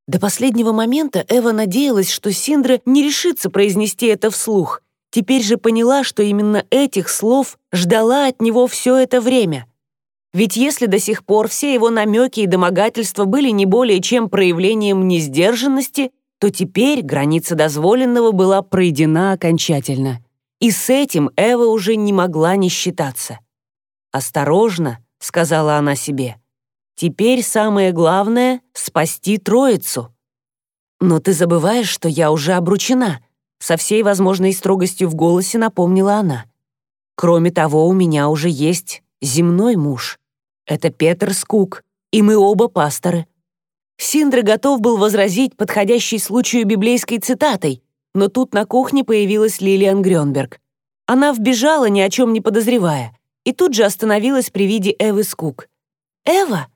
Speaker 1: До последнего момента Эва надеялась, что Синдра не решится произнести это вслух. Теперь же поняла, что именно этих слов ждала от него все это время. Ведь если до сих пор все его намеки и домогательства были не более чем проявлением несдержанности, то теперь граница дозволенного была пройдена окончательно. И с этим Эва уже не могла не считаться. «Осторожно», — сказала она себе. «Теперь самое главное — спасти троицу». «Но ты забываешь, что я уже обручена», — со всей возможной строгостью в голосе напомнила она. «Кроме того, у меня уже есть земной муж. Это Петр Скук, и мы оба пасторы». Синдра готов был возразить подходящей случаю библейской цитатой, но тут на кухне появилась Лилиан Грёнберг. Она вбежала, ни о чем не подозревая, и тут же остановилась при виде Эвы Скук. «Эва?»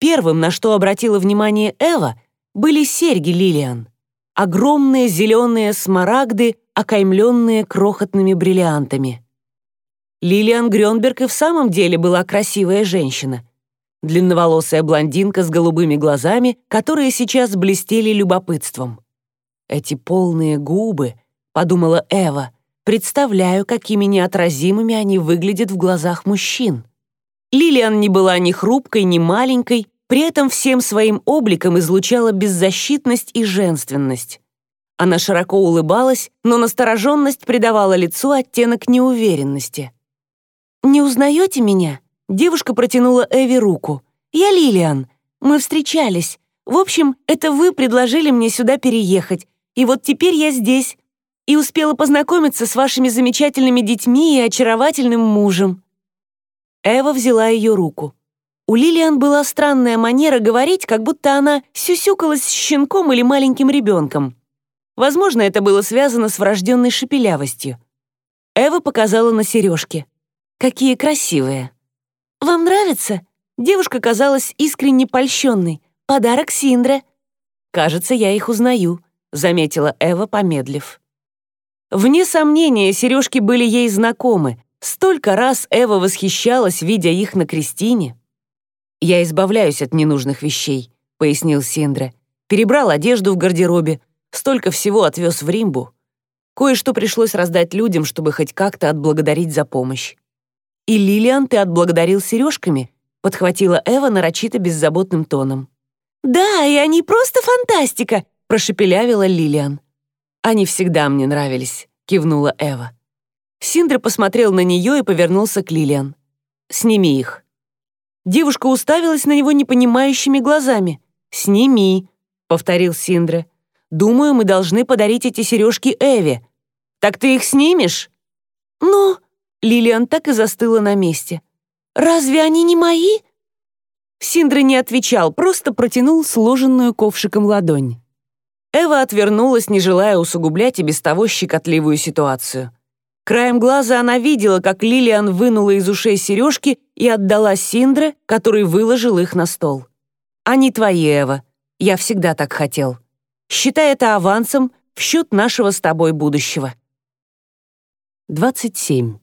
Speaker 1: Первым, на что обратила внимание Эва, были серьги Лилиан. Огромные зеленые смарагды, окаймленные крохотными бриллиантами. Лилиан Грёнберг и в самом деле была красивая женщина. Длинноволосая блондинка с голубыми глазами, которые сейчас блестели любопытством. Эти полные губы, подумала Эва, представляю, какими неотразимыми они выглядят в глазах мужчин. Лилиан не была ни хрупкой, ни маленькой, при этом всем своим обликом излучала беззащитность и женственность. Она широко улыбалась, но настороженность придавала лицу оттенок неуверенности. «Не узнаете меня?» Девушка протянула Эви руку. «Я Лилиан. Мы встречались. В общем, это вы предложили мне сюда переехать, и вот теперь я здесь и успела познакомиться с вашими замечательными детьми и очаровательным мужем». Эва взяла ее руку. У Лилиан была странная манера говорить, как будто она сюсюкалась с щенком или маленьким ребенком. Возможно, это было связано с врожденной шепелявостью. Эва показала на сережки. «Какие красивые!» «Вам нравится?» Девушка казалась искренне польщенной. «Подарок Синдра». «Кажется, я их узнаю», — заметила Эва, помедлив. Вне сомнения, сережки были ей знакомы. Столько раз Эва восхищалась, видя их на Кристине. «Я избавляюсь от ненужных вещей», — пояснил Синдра. «Перебрал одежду в гардеробе, столько всего отвез в Римбу. Кое-что пришлось раздать людям, чтобы хоть как-то отблагодарить за помощь. «И Лилиан ты отблагодарил сережками?» — подхватила Эва нарочито беззаботным тоном. «Да, и они просто фантастика!» — прошепелявила Лилиан. «Они всегда мне нравились», — кивнула Эва. Синдра посмотрел на нее и повернулся к Лилиан. «Сними их». Девушка уставилась на него непонимающими глазами. «Сними», — повторил Синдра. «Думаю, мы должны подарить эти сережки Эве. Так ты их снимешь?» «Но...» — Лилиан так и застыла на месте. «Разве они не мои?» Синдра не отвечал, просто протянул сложенную ковшиком ладонь. Эва отвернулась, не желая усугублять и без того щекотливую ситуацию. Краем глаза она видела, как Лилиан вынула из ушей сережки и отдала Синдре, который выложил их на стол. «Они твои, Эва. Я всегда так хотел. Считай это авансом в счет нашего с тобой будущего». 27.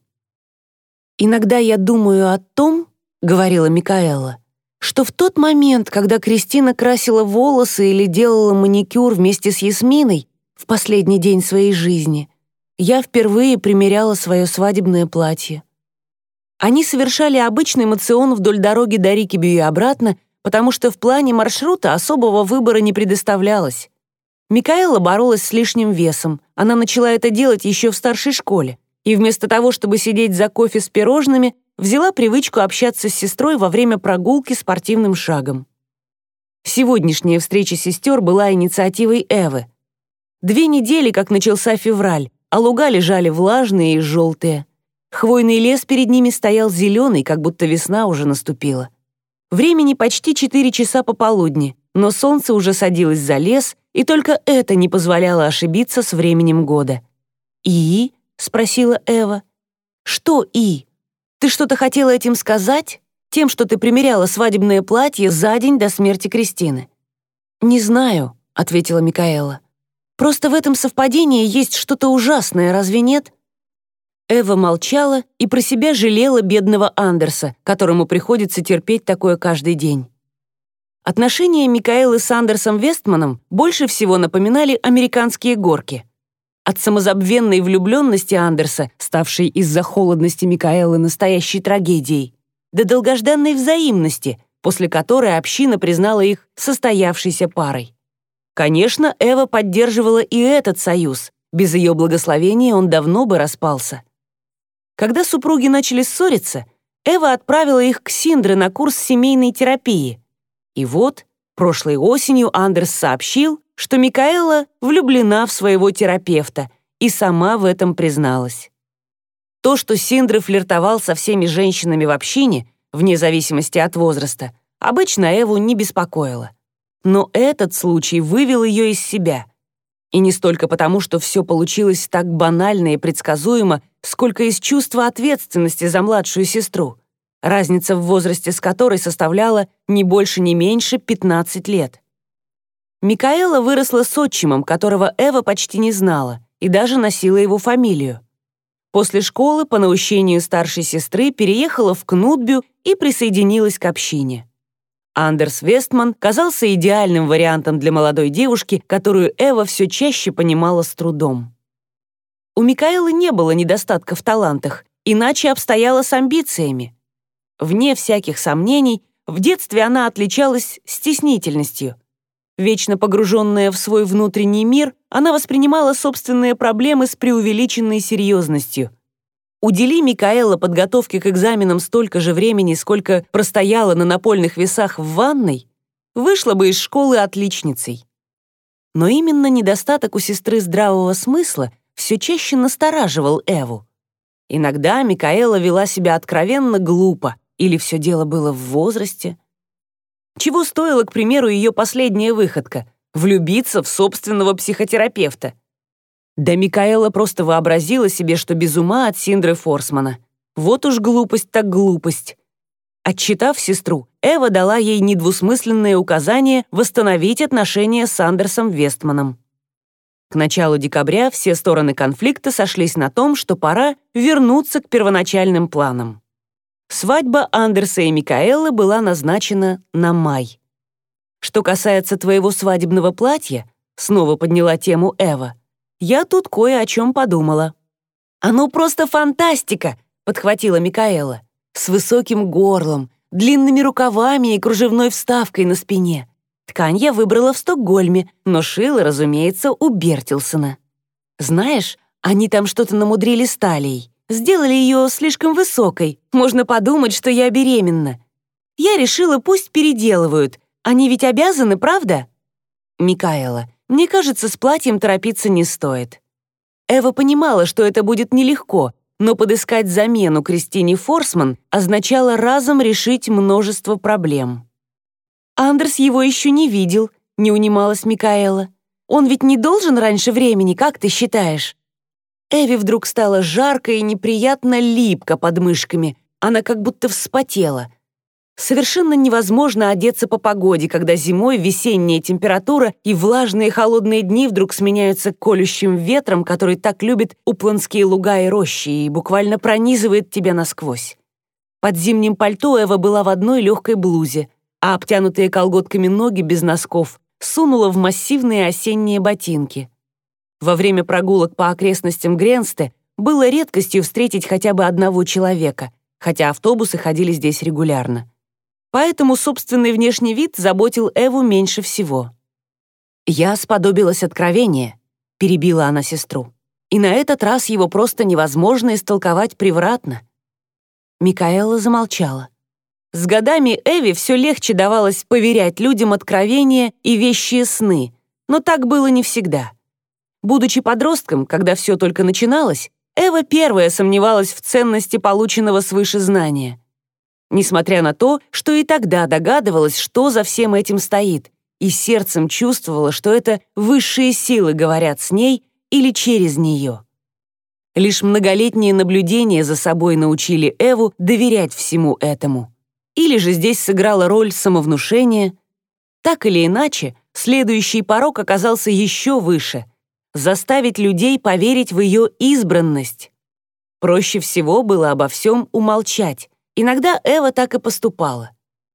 Speaker 1: «Иногда я думаю о том, — говорила Микаэла, что в тот момент, когда Кристина красила волосы или делала маникюр вместе с Ясминой в последний день своей жизни, я впервые примеряла свое свадебное платье. Они совершали обычный эмоцион вдоль дороги до Рикибю и обратно, потому что в плане маршрута особого выбора не предоставлялось. Микаэла боролась с лишним весом. Она начала это делать еще в старшей школе. И вместо того, чтобы сидеть за кофе с пирожными, взяла привычку общаться с сестрой во время прогулки спортивным шагом. Сегодняшняя встреча сестер была инициативой Эвы. Две недели, как начался февраль, а луга лежали влажные и желтые. Хвойный лес перед ними стоял зеленый, как будто весна уже наступила. Времени почти четыре часа пополудни, но солнце уже садилось за лес, и только это не позволяло ошибиться с временем года. «И?» — спросила Эва. «Что «и»?» Ты что-то хотела этим сказать? Тем, что ты примеряла свадебное платье за день до смерти Кристины?» «Не знаю», — ответила Микаэла. «Просто в этом совпадении есть что-то ужасное, разве нет?» Эва молчала и про себя жалела бедного Андерса, которому приходится терпеть такое каждый день. Отношения Микаэлы с Андерсом Вестманом больше всего напоминали американские горки. От самозабвенной влюбленности Андерса, ставшей из-за холодности Микаэлы настоящей трагедией, до долгожданной взаимности, после которой община признала их состоявшейся парой. Конечно, Эва поддерживала и этот союз. Без ее благословения он давно бы распался. Когда супруги начали ссориться, Эва отправила их к Синдре на курс семейной терапии. И вот, прошлой осенью Андерс сообщил, что Микаэла влюблена в своего терапевта и сама в этом призналась. То, что Синдре флиртовал со всеми женщинами в общине, вне зависимости от возраста, обычно Эву не беспокоило. Но этот случай вывел ее из себя. И не столько потому, что все получилось так банально и предсказуемо, сколько из чувства ответственности за младшую сестру, разница в возрасте с которой составляла не больше, не меньше 15 лет. Микаэла выросла с отчимом, которого Эва почти не знала, и даже носила его фамилию. После школы по наущению старшей сестры переехала в Кнутбю и присоединилась к общине. Андерс Вестман казался идеальным вариантом для молодой девушки, которую Эва все чаще понимала с трудом. У Микаэлы не было недостатка в талантах, иначе обстояла с амбициями. Вне всяких сомнений, в детстве она отличалась стеснительностью — Вечно погруженная в свой внутренний мир, она воспринимала собственные проблемы с преувеличенной серьезностью. Удели Микаэла подготовке к экзаменам столько же времени, сколько простояла на напольных весах в ванной, вышла бы из школы отличницей. Но именно недостаток у сестры здравого смысла все чаще настораживал Эву. Иногда Микаэла вела себя откровенно глупо, или все дело было в возрасте — чего стоила, к примеру, ее последняя выходка — влюбиться в собственного психотерапевта? Да Микаэла просто вообразила себе, что без ума от Синдры Форсмана. Вот уж глупость так глупость. Отчитав сестру, Эва дала ей недвусмысленное указание восстановить отношения с Андерсом Вестманом. К началу декабря все стороны конфликта сошлись на том, что пора вернуться к первоначальным планам. Свадьба Андерса и Микаэлы была назначена на май. «Что касается твоего свадебного платья», снова подняла тему Эва, я тут кое о чем подумала». «Оно просто фантастика!» — подхватила Микаэла. «С высоким горлом, длинными рукавами и кружевной вставкой на спине. Ткань я выбрала в Стокгольме, но шила, разумеется, у Бертилсона. Знаешь, они там что-то намудрили сталей. Сделали ее слишком высокой. Можно подумать, что я беременна. Я решила, пусть переделывают. Они ведь обязаны, правда? Микаэла, мне кажется, с платьем торопиться не стоит. Эва понимала, что это будет нелегко, но подыскать замену Кристине Форсман означало разом решить множество проблем. Андерс его еще не видел, не унималась Микаэла. Он ведь не должен раньше времени, как ты считаешь? Эви вдруг стало жарко и неприятно липко под мышками. Она как будто вспотела. Совершенно невозможно одеться по погоде, когда зимой весенняя температура и влажные холодные дни вдруг сменяются колющим ветром, который так любит упланские луга и рощи и буквально пронизывает тебя насквозь. Под зимним пальто Эва была в одной легкой блузе, а обтянутые колготками ноги без носков сунула в массивные осенние ботинки. Во время прогулок по окрестностям Гренсте было редкостью встретить хотя бы одного человека, хотя автобусы ходили здесь регулярно. Поэтому собственный внешний вид заботил Эву меньше всего. «Я сподобилась откровения», — перебила она сестру. «И на этот раз его просто невозможно истолковать превратно». Микаэла замолчала. С годами Эви все легче давалось поверять людям откровения и вещие сны, но так было не всегда. Будучи подростком, когда все только начиналось, Эва первая сомневалась в ценности полученного свыше знания. Несмотря на то, что и тогда догадывалась, что за всем этим стоит, и сердцем чувствовала, что это высшие силы говорят с ней или через нее. Лишь многолетние наблюдения за собой научили Эву доверять всему этому или же здесь сыграла роль самовнушения. Так или иначе, следующий порог оказался еще выше — заставить людей поверить в ее избранность. Проще всего было обо всем умолчать. Иногда Эва так и поступала.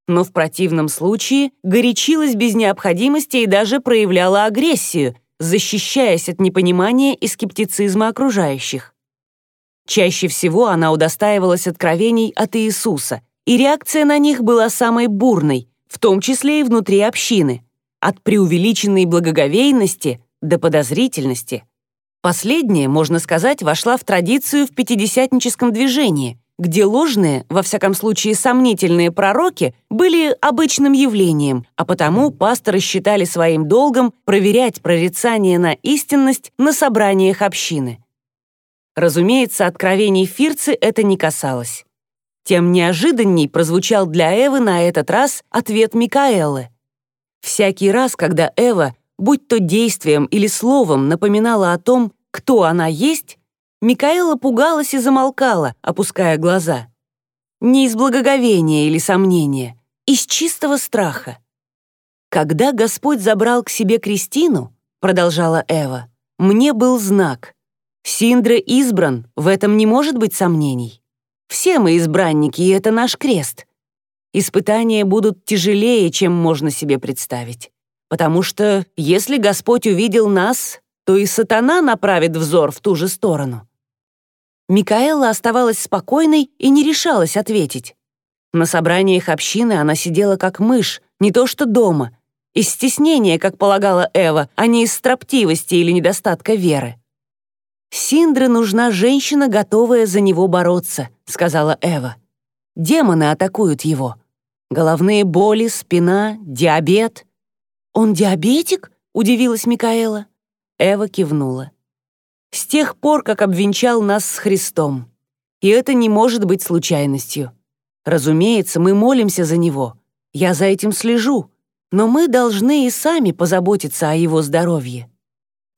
Speaker 1: Но в противном случае горячилась без необходимости и даже проявляла агрессию, защищаясь от непонимания и скептицизма окружающих. Чаще всего она удостаивалась откровений от Иисуса — и реакция на них была самой бурной, в том числе и внутри общины, от преувеличенной благоговейности до подозрительности. Последняя, можно сказать, вошла в традицию в пятидесятническом движении, где ложные, во всяком случае сомнительные пророки были обычным явлением, а потому пасторы считали своим долгом проверять прорицание на истинность на собраниях общины. Разумеется, откровений Фирцы это не касалось. Тем неожиданней прозвучал для Эвы на этот раз ответ Микаэлы. Всякий раз, когда Эва, будь то действием или словом, напоминала о том, кто она есть, Микаэла пугалась и замолкала, опуская глаза. Не из благоговения или сомнения, из чистого страха. «Когда Господь забрал к себе Кристину, — продолжала Эва, — мне был знак. Синдра избран, в этом не может быть сомнений. Все мы избранники, и это наш крест. Испытания будут тяжелее, чем можно себе представить. Потому что если Господь увидел нас, то и сатана направит взор в ту же сторону. Микаэла оставалась спокойной и не решалась ответить. На собраниях общины она сидела как мышь, не то что дома, из стеснения, как полагала Эва, а не из строптивости или недостатка веры. Синдре нужна женщина, готовая за него бороться, сказала Эва. Демоны атакуют его. Головные боли, спина, диабет. Он диабетик? удивилась Микаэла. Эва кивнула. С тех пор, как обвенчал нас с Христом. И это не может быть случайностью. Разумеется, мы молимся за него. Я за этим слежу. Но мы должны и сами позаботиться о его здоровье.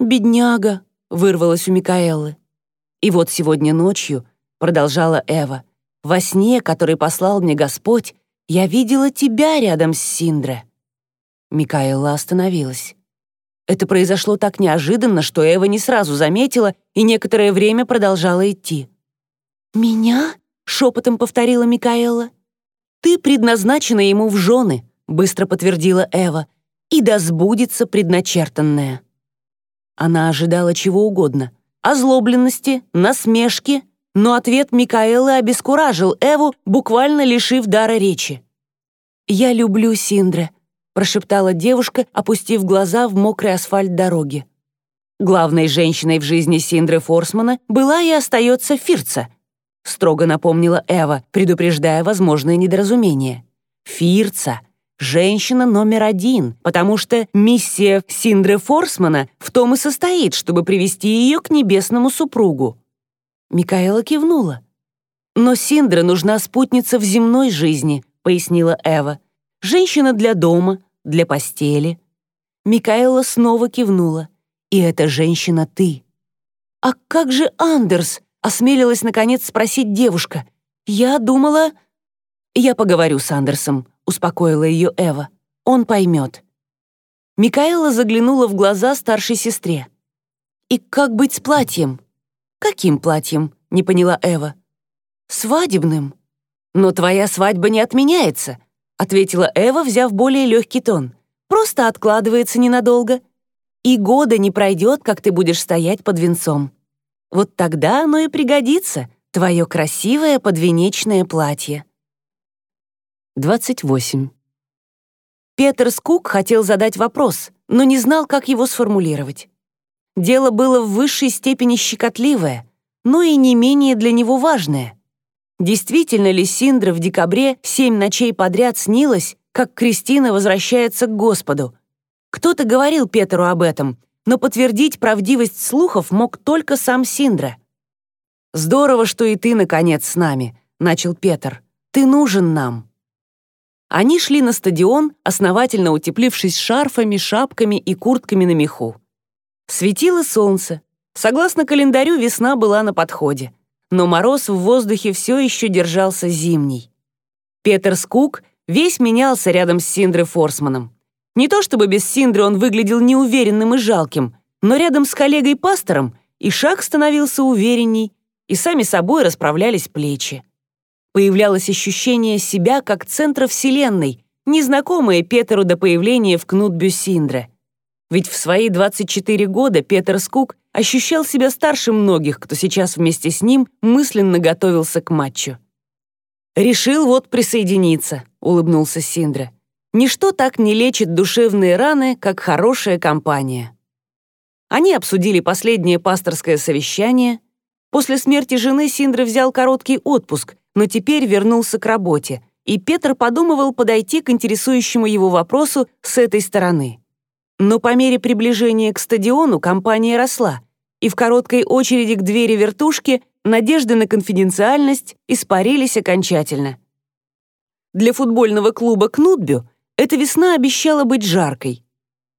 Speaker 1: Бедняга, вырвалось у Микаэлы. И вот сегодня ночью, продолжала Эва, во сне, который послал мне Господь, я видела тебя рядом с Синдре. Микаэла остановилась. Это произошло так неожиданно, что Эва не сразу заметила и некоторое время продолжала идти. «Меня?» — шепотом повторила Микаэла. «Ты предназначена ему в жены», — быстро подтвердила Эва, «и да сбудется предначертанное». Она ожидала чего угодно. Озлобленности, насмешки, но ответ Микаэлы обескуражил Эву, буквально лишив дара речи. «Я люблю Синдра», — прошептала девушка, опустив глаза в мокрый асфальт дороги. Главной женщиной в жизни Синдры Форсмана была и остается Фирца, строго напомнила Эва, предупреждая возможное недоразумение. Фирца — женщина номер один, потому что миссия Синдры Форсмана в том и состоит, чтобы привести ее к небесному супругу. Микаэла кивнула. «Но Синдре нужна спутница в земной жизни», — пояснила Эва. «Женщина для дома, для постели». Микаэла снова кивнула. И эта женщина ты. А как же Андерс? Осмелилась наконец спросить девушка. Я думала... Я поговорю с Андерсом, успокоила ее Эва. Он поймет. Микаэла заглянула в глаза старшей сестре. «И как быть с платьем?» «Каким платьем?» — не поняла Эва. «Свадебным». «Но твоя свадьба не отменяется», — ответила Эва, взяв более легкий тон. «Просто откладывается ненадолго и года не пройдет, как ты будешь стоять под венцом. Вот тогда оно и пригодится, твое красивое подвенечное платье. 28. Петер Скук хотел задать вопрос, но не знал, как его сформулировать. Дело было в высшей степени щекотливое, но и не менее для него важное. Действительно ли Синдра в декабре семь ночей подряд снилась, как Кристина возвращается к Господу, кто-то говорил Петеру об этом, но подтвердить правдивость слухов мог только сам Синдра. «Здорово, что и ты, наконец, с нами», — начал Петр. «Ты нужен нам». Они шли на стадион, основательно утеплившись шарфами, шапками и куртками на меху. Светило солнце. Согласно календарю, весна была на подходе. Но мороз в воздухе все еще держался зимний. Петер Скук весь менялся рядом с Синдрой Форсманом. Не то чтобы без Синдры он выглядел неуверенным и жалким, но рядом с коллегой-пастором и шаг становился уверенней, и сами собой расправлялись плечи. Появлялось ощущение себя как центра Вселенной, незнакомое Петеру до появления в Кнутбю Синдре. Ведь в свои 24 года Петер Скук ощущал себя старше многих, кто сейчас вместе с ним мысленно готовился к матчу. «Решил вот присоединиться», — улыбнулся Синдра. Ничто так не лечит душевные раны, как хорошая компания. Они обсудили последнее пасторское совещание. После смерти жены Синдра взял короткий отпуск, но теперь вернулся к работе, и Петр подумывал подойти к интересующему его вопросу с этой стороны. Но по мере приближения к стадиону компания росла, и в короткой очереди к двери вертушки надежды на конфиденциальность испарились окончательно. Для футбольного клуба «Кнутбю» Эта весна обещала быть жаркой.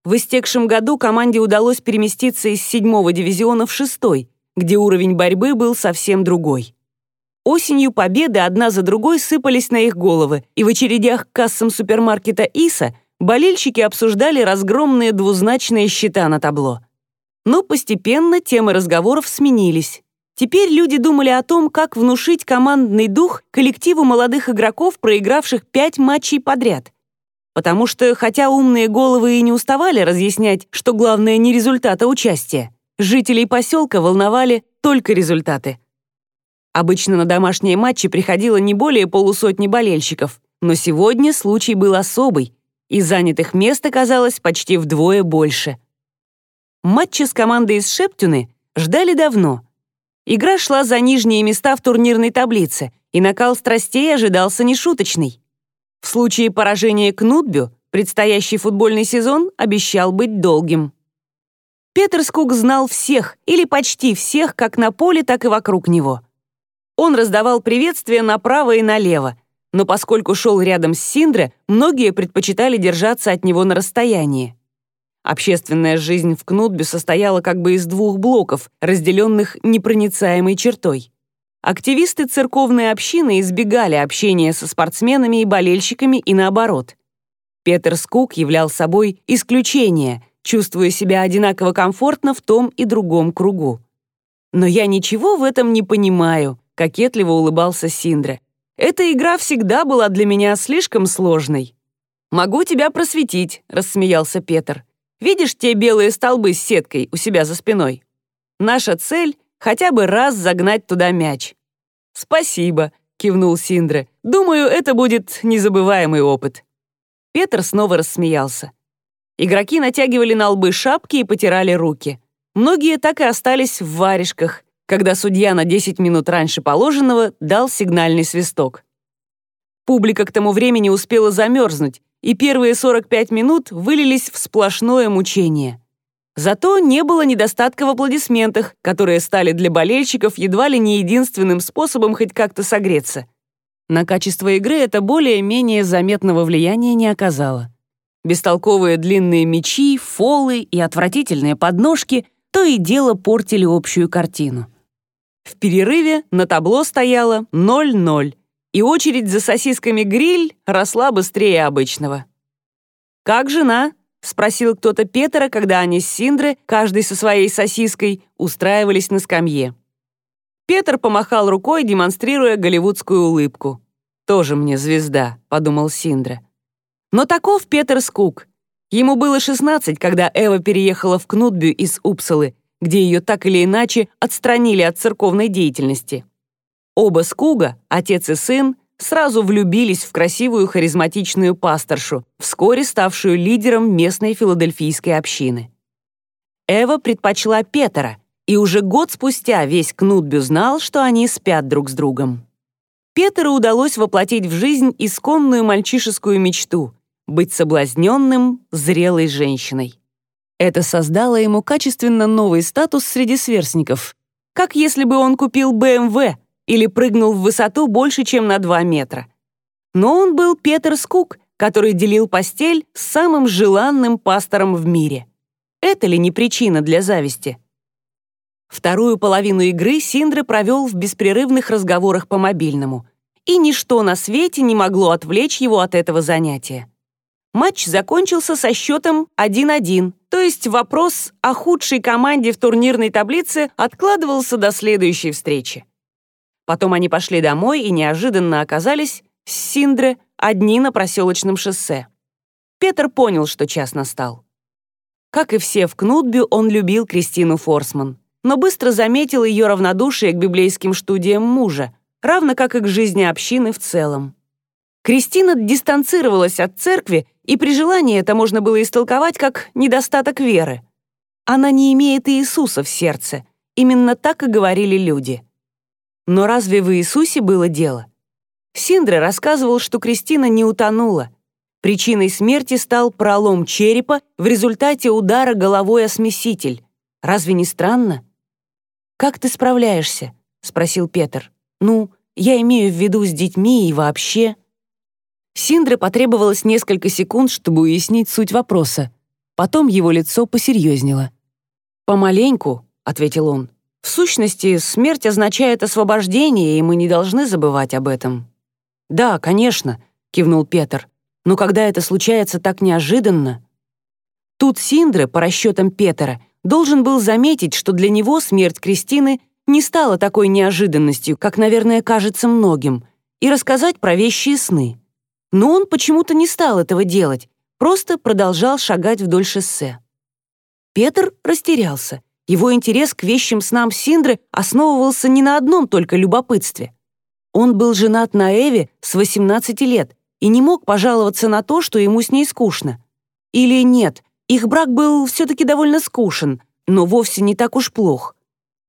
Speaker 1: В истекшем году команде удалось переместиться из седьмого дивизиона в шестой, где уровень борьбы был совсем другой. Осенью победы одна за другой сыпались на их головы, и в очередях к кассам супермаркета «Иса» болельщики обсуждали разгромные двузначные счета на табло. Но постепенно темы разговоров сменились. Теперь люди думали о том, как внушить командный дух коллективу молодых игроков, проигравших пять матчей подряд потому что, хотя умные головы и не уставали разъяснять, что главное не результат, а участие, жителей поселка волновали только результаты. Обычно на домашние матчи приходило не более полусотни болельщиков, но сегодня случай был особый, и занятых мест оказалось почти вдвое больше. Матчи с командой из Шептюны ждали давно. Игра шла за нижние места в турнирной таблице, и накал страстей ожидался нешуточный. В случае поражения Кнутбю предстоящий футбольный сезон обещал быть долгим. Петер Скук знал всех, или почти всех, как на поле, так и вокруг него. Он раздавал приветствия направо и налево, но поскольку шел рядом с Синдре, многие предпочитали держаться от него на расстоянии. Общественная жизнь в Кнутбе состояла как бы из двух блоков, разделенных непроницаемой чертой. Активисты церковной общины избегали общения со спортсменами и болельщиками и наоборот. Петер Скук являл собой исключение, чувствуя себя одинаково комфортно в том и другом кругу. «Но я ничего в этом не понимаю», — кокетливо улыбался Синдра. «Эта игра всегда была для меня слишком сложной». «Могу тебя просветить», — рассмеялся Петр. Видишь те белые столбы с сеткой у себя за спиной? Наша цель — хотя бы раз загнать туда мяч». «Спасибо», — кивнул Синдре. «Думаю, это будет незабываемый опыт». Петр снова рассмеялся. Игроки натягивали на лбы шапки и потирали руки. Многие так и остались в варежках, когда судья на 10 минут раньше положенного дал сигнальный свисток. Публика к тому времени успела замерзнуть, и первые 45 минут вылились в сплошное мучение. Зато не было недостатка в аплодисментах, которые стали для болельщиков едва ли не единственным способом хоть как-то согреться. На качество игры это более-менее заметного влияния не оказало. Бестолковые длинные мячи, фолы и отвратительные подножки то и дело портили общую картину. В перерыве на табло стояло 0-0, и очередь за сосисками гриль росла быстрее обычного. «Как жена?» — спросил кто-то Петра, когда они с Синдрой, каждый со своей сосиской, устраивались на скамье. Петр помахал рукой, демонстрируя голливудскую улыбку. «Тоже мне звезда», — подумал Синдра. Но таков Петр Скук. Ему было 16, когда Эва переехала в Кнутбю из Упсалы, где ее так или иначе отстранили от церковной деятельности. Оба Скуга, отец и сын, сразу влюбились в красивую харизматичную пасторшу, вскоре ставшую лидером местной филадельфийской общины. Эва предпочла Петера, и уже год спустя весь Кнутбю знал, что они спят друг с другом. Петеру удалось воплотить в жизнь исконную мальчишескую мечту — быть соблазненным, зрелой женщиной. Это создало ему качественно новый статус среди сверстников, как если бы он купил БМВ или прыгнул в высоту больше, чем на 2 метра. Но он был Петер Скук, который делил постель с самым желанным пастором в мире. Это ли не причина для зависти? Вторую половину игры Синдре провел в беспрерывных разговорах по мобильному, и ничто на свете не могло отвлечь его от этого занятия. Матч закончился со счетом 1-1, то есть вопрос о худшей команде в турнирной таблице откладывался до следующей встречи. Потом они пошли домой и неожиданно оказались с Синдре одни на проселочном шоссе. Петр понял, что час настал. Как и все в Кнутбю, он любил Кристину Форсман, но быстро заметил ее равнодушие к библейским студиям мужа, равно как и к жизни общины в целом. Кристина дистанцировалась от церкви, и при желании это можно было истолковать как недостаток веры. Она не имеет Иисуса в сердце, именно так и говорили люди. Но разве в Иисусе было дело? Синдре рассказывал, что Кристина не утонула. Причиной смерти стал пролом черепа в результате удара головой о смеситель. Разве не странно? «Как ты справляешься?» — спросил Петр. «Ну, я имею в виду с детьми и вообще...» Синдре потребовалось несколько секунд, чтобы уяснить суть вопроса. Потом его лицо посерьезнело. «Помаленьку», — ответил он. В сущности, смерть означает освобождение, и мы не должны забывать об этом. Да, конечно, кивнул Петр. Но когда это случается так неожиданно, тут Синдре, по расчетам Петера, должен был заметить, что для него смерть Кристины не стала такой неожиданностью, как, наверное, кажется многим, и рассказать про вещи и сны. Но он почему-то не стал этого делать, просто продолжал шагать вдоль шоссе. Петр растерялся. Его интерес к вещим снам Синдры основывался не на одном только любопытстве. Он был женат на Эве с 18 лет и не мог пожаловаться на то, что ему с ней скучно. Или нет, их брак был все-таки довольно скучен, но вовсе не так уж плох.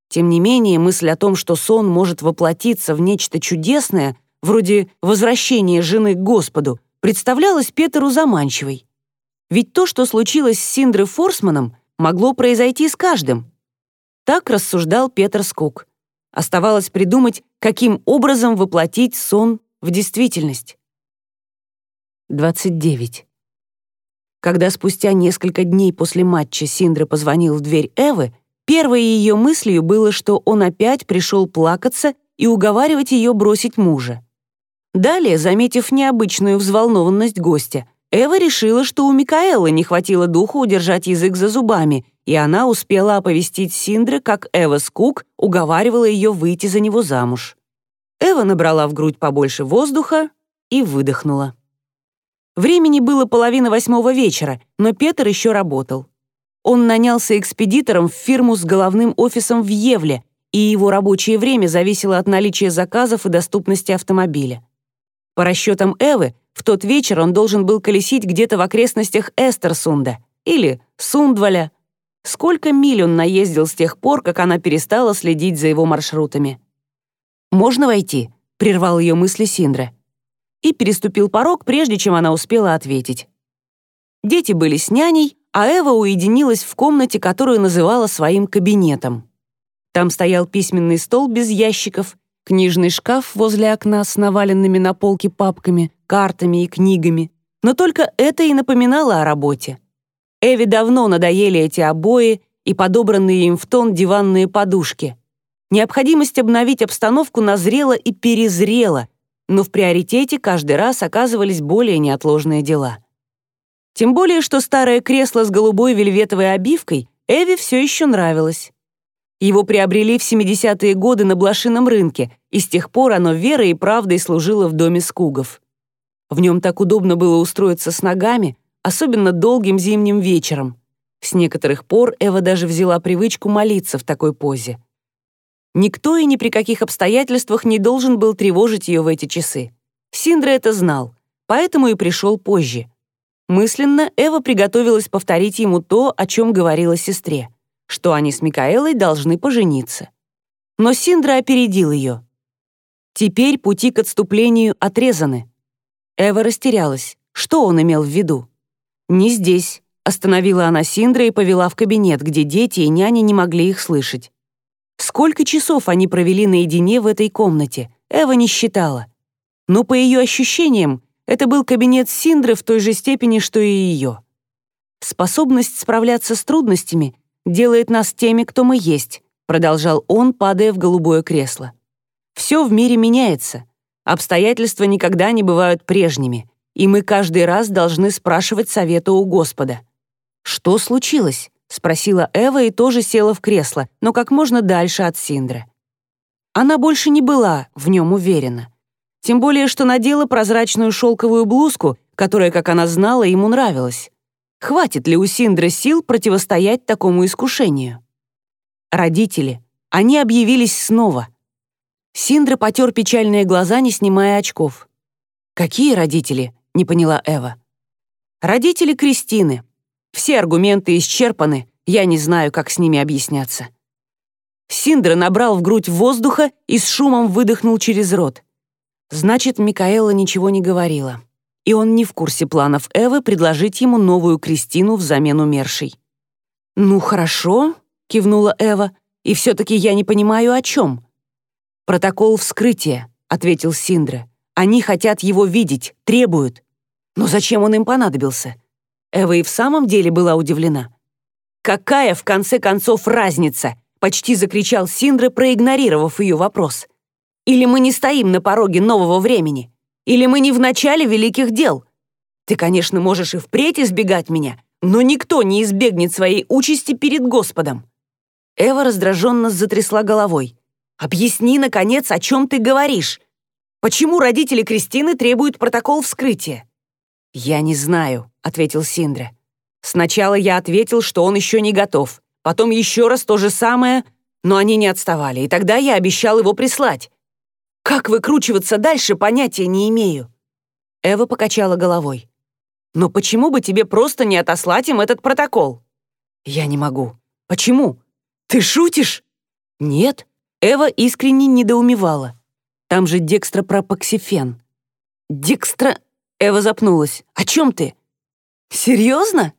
Speaker 1: Тем не менее, мысль о том, что сон может воплотиться в нечто чудесное, вроде возвращения жены к Господу, представлялась Петеру заманчивой. Ведь то, что случилось с Синдрой Форсманом, могло произойти с каждым. Так рассуждал Петр Скук. Оставалось придумать, каким образом воплотить сон в действительность. 29. Когда спустя несколько дней после матча Синдра позвонил в дверь Эвы, первой ее мыслью было, что он опять пришел плакаться и уговаривать ее бросить мужа. Далее, заметив необычную взволнованность гостя, Эва решила, что у Микаэлы не хватило духу удержать язык за зубами, и она успела оповестить Синдре, как Эва Скук уговаривала ее выйти за него замуж. Эва набрала в грудь побольше воздуха и выдохнула. Времени было половина восьмого вечера, но Петр еще работал. Он нанялся экспедитором в фирму с головным офисом в Евле, и его рабочее время зависело от наличия заказов и доступности автомобиля. По расчетам Эвы, в тот вечер он должен был колесить где-то в окрестностях Эстерсунда или Сундваля. Сколько миль он наездил с тех пор, как она перестала следить за его маршрутами. «Можно войти?» — прервал ее мысли Синдра. И переступил порог, прежде чем она успела ответить. Дети были с няней, а Эва уединилась в комнате, которую называла своим кабинетом. Там стоял письменный стол без ящиков, книжный шкаф возле окна с наваленными на полке папками, картами и книгами. Но только это и напоминало о работе. Эви давно надоели эти обои и подобранные им в тон диванные подушки. Необходимость обновить обстановку назрела и перезрела, но в приоритете каждый раз оказывались более неотложные дела. Тем более, что старое кресло с голубой вельветовой обивкой Эви все еще нравилось. Его приобрели в 70-е годы на блошином рынке, и с тех пор оно верой и правдой служило в доме скугов. В нем так удобно было устроиться с ногами, особенно долгим зимним вечером. С некоторых пор Эва даже взяла привычку молиться в такой позе. Никто и ни при каких обстоятельствах не должен был тревожить ее в эти часы. Синдра это знал, поэтому и пришел позже. Мысленно Эва приготовилась повторить ему то, о чем говорила сестре что они с Микаэлой должны пожениться. Но Синдра опередил ее. Теперь пути к отступлению отрезаны. Эва растерялась. Что он имел в виду? «Не здесь», — остановила она Синдра и повела в кабинет, где дети и няни не могли их слышать. Сколько часов они провели наедине в этой комнате, Эва не считала. Но по ее ощущениям, это был кабинет Синдры в той же степени, что и ее. Способность справляться с трудностями делает нас теми, кто мы есть», продолжал он, падая в голубое кресло. «Все в мире меняется. Обстоятельства никогда не бывают прежними, и мы каждый раз должны спрашивать совета у Господа». «Что случилось?» — спросила Эва и тоже села в кресло, но как можно дальше от Синдры. Она больше не была в нем уверена. Тем более, что надела прозрачную шелковую блузку, которая, как она знала, ему нравилась. Хватит ли у Синдры сил противостоять такому искушению? Родители. Они объявились снова. Синдра потер печальные глаза, не снимая очков. «Какие родители?» — не поняла Эва. «Родители Кристины. Все аргументы исчерпаны, я не знаю, как с ними объясняться». Синдра набрал в грудь воздуха и с шумом выдохнул через рот. Значит, Микаэла ничего не говорила и он не в курсе планов Эвы предложить ему новую Кристину взамен умершей. «Ну, хорошо», — кивнула Эва, «и все-таки я не понимаю, о чем». «Протокол вскрытия», — ответил Синдра. «Они хотят его видеть, требуют». «Но зачем он им понадобился?» Эва и в самом деле была удивлена. «Какая, в конце концов, разница?» — почти закричал Синдра, проигнорировав ее вопрос. «Или мы не стоим на пороге нового времени?» Или мы не в начале великих дел? Ты, конечно, можешь и впредь избегать меня, но никто не избегнет своей участи перед Господом». Эва раздраженно затрясла головой. «Объясни, наконец, о чем ты говоришь. Почему родители Кристины требуют протокол вскрытия?» «Я не знаю», — ответил Синдра. «Сначала я ответил, что он еще не готов, потом еще раз то же самое, но они не отставали, и тогда я обещал его прислать. Как выкручиваться дальше, понятия не имею». Эва покачала головой. «Но почему бы тебе просто не отослать им этот протокол?» «Я не могу. Почему? Ты шутишь?» «Нет». Эва искренне недоумевала. «Там же декстропропоксифен». «Декстро...» Эва запнулась. «О чем ты?» «Серьезно?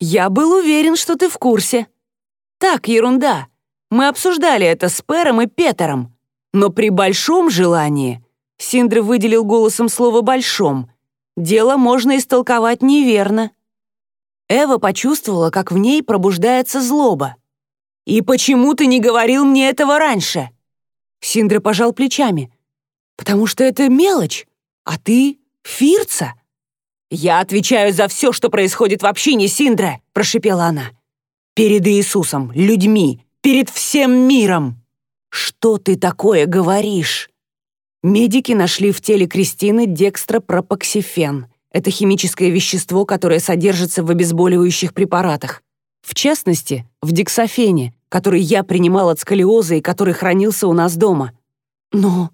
Speaker 1: Я был уверен, что ты в курсе». «Так, ерунда. Мы обсуждали это с Пером и Петером. Но при большом желании, Синдра выделил голосом слово «большом», дело можно истолковать неверно. Эва почувствовала, как в ней пробуждается злоба. «И почему ты не говорил мне этого раньше?» Синдра пожал плечами. «Потому что это мелочь, а ты — Фирца». «Я отвечаю за все, что происходит в общине, Синдра», — прошепела она. «Перед Иисусом, людьми, перед всем миром». «Что ты такое говоришь?» Медики нашли в теле Кристины декстропропоксифен. Это химическое вещество, которое содержится в обезболивающих препаратах. В частности, в дексофене, который я принимал от сколиоза и который хранился у нас дома. Но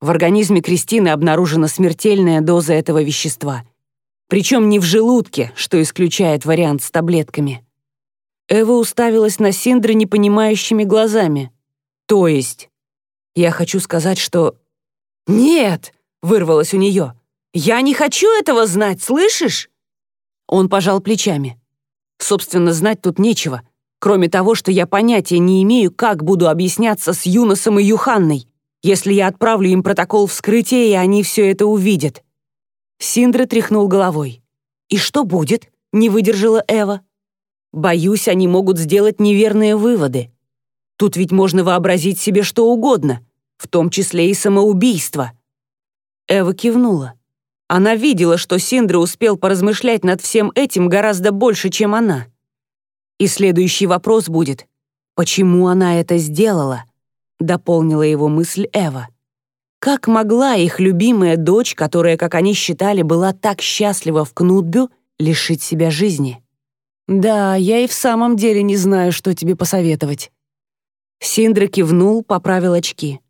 Speaker 1: в организме Кристины обнаружена смертельная доза этого вещества. Причем не в желудке, что исключает вариант с таблетками. Эва уставилась на Синдра непонимающими глазами. «То есть? Я хочу сказать, что...» «Нет!» — вырвалось у нее. «Я не хочу этого знать, слышишь?» Он пожал плечами. «Собственно, знать тут нечего, кроме того, что я понятия не имею, как буду объясняться с Юносом и Юханной, если я отправлю им протокол вскрытия, и они все это увидят». Синдра тряхнул головой. «И что будет?» — не выдержала Эва. «Боюсь, они могут сделать неверные выводы. Тут ведь можно вообразить себе что угодно, в том числе и самоубийство». Эва кивнула. Она видела, что Синдра успел поразмышлять над всем этим гораздо больше, чем она. И следующий вопрос будет, почему она это сделала? Дополнила его мысль Эва. Как могла их любимая дочь, которая, как они считали, была так счастлива в Кнутбю, лишить себя жизни? Да, я и в самом деле не знаю, что тебе посоветовать. Синдра кивнул, поправил очки.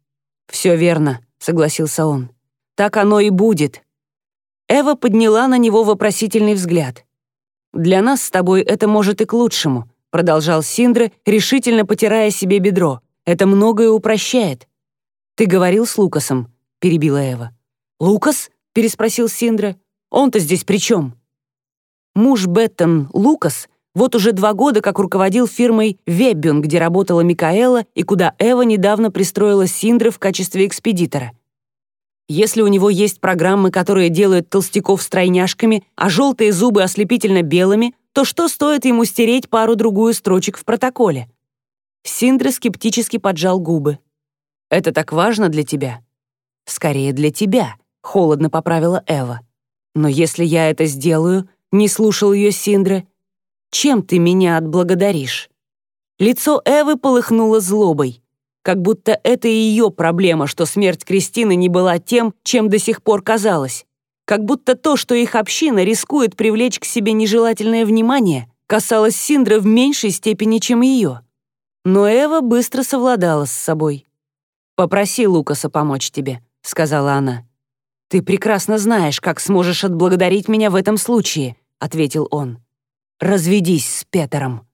Speaker 1: «Все верно», — согласился он. «Так оно и будет. Эва подняла на него вопросительный взгляд. «Для нас с тобой это может и к лучшему», продолжал Синдра, решительно потирая себе бедро. «Это многое упрощает». «Ты говорил с Лукасом?» — перебила Эва. «Лукас?» — переспросил Синдра. «Он-то здесь при чем?» Муж Беттон, Лукас, вот уже два года как руководил фирмой «Веббюн», где работала Микаэла и куда Эва недавно пристроила Синдра в качестве экспедитора. Если у него есть программы, которые делают толстяков стройняшками, а желтые зубы ослепительно белыми, то что стоит ему стереть пару-другую строчек в протоколе? Синдра скептически поджал губы. «Это так важно для тебя?» «Скорее для тебя», — холодно поправила Эва. «Но если я это сделаю», — не слушал ее Синдра, «чем ты меня отблагодаришь?» Лицо Эвы полыхнуло злобой как будто это ее проблема, что смерть Кристины не была тем, чем до сих пор казалось. Как будто то, что их община рискует привлечь к себе нежелательное внимание, касалось Синдра в меньшей степени, чем ее. Но Эва быстро совладала с собой. «Попроси Лукаса помочь тебе», — сказала она. «Ты прекрасно знаешь, как сможешь отблагодарить меня в этом случае», — ответил он. «Разведись с Петером».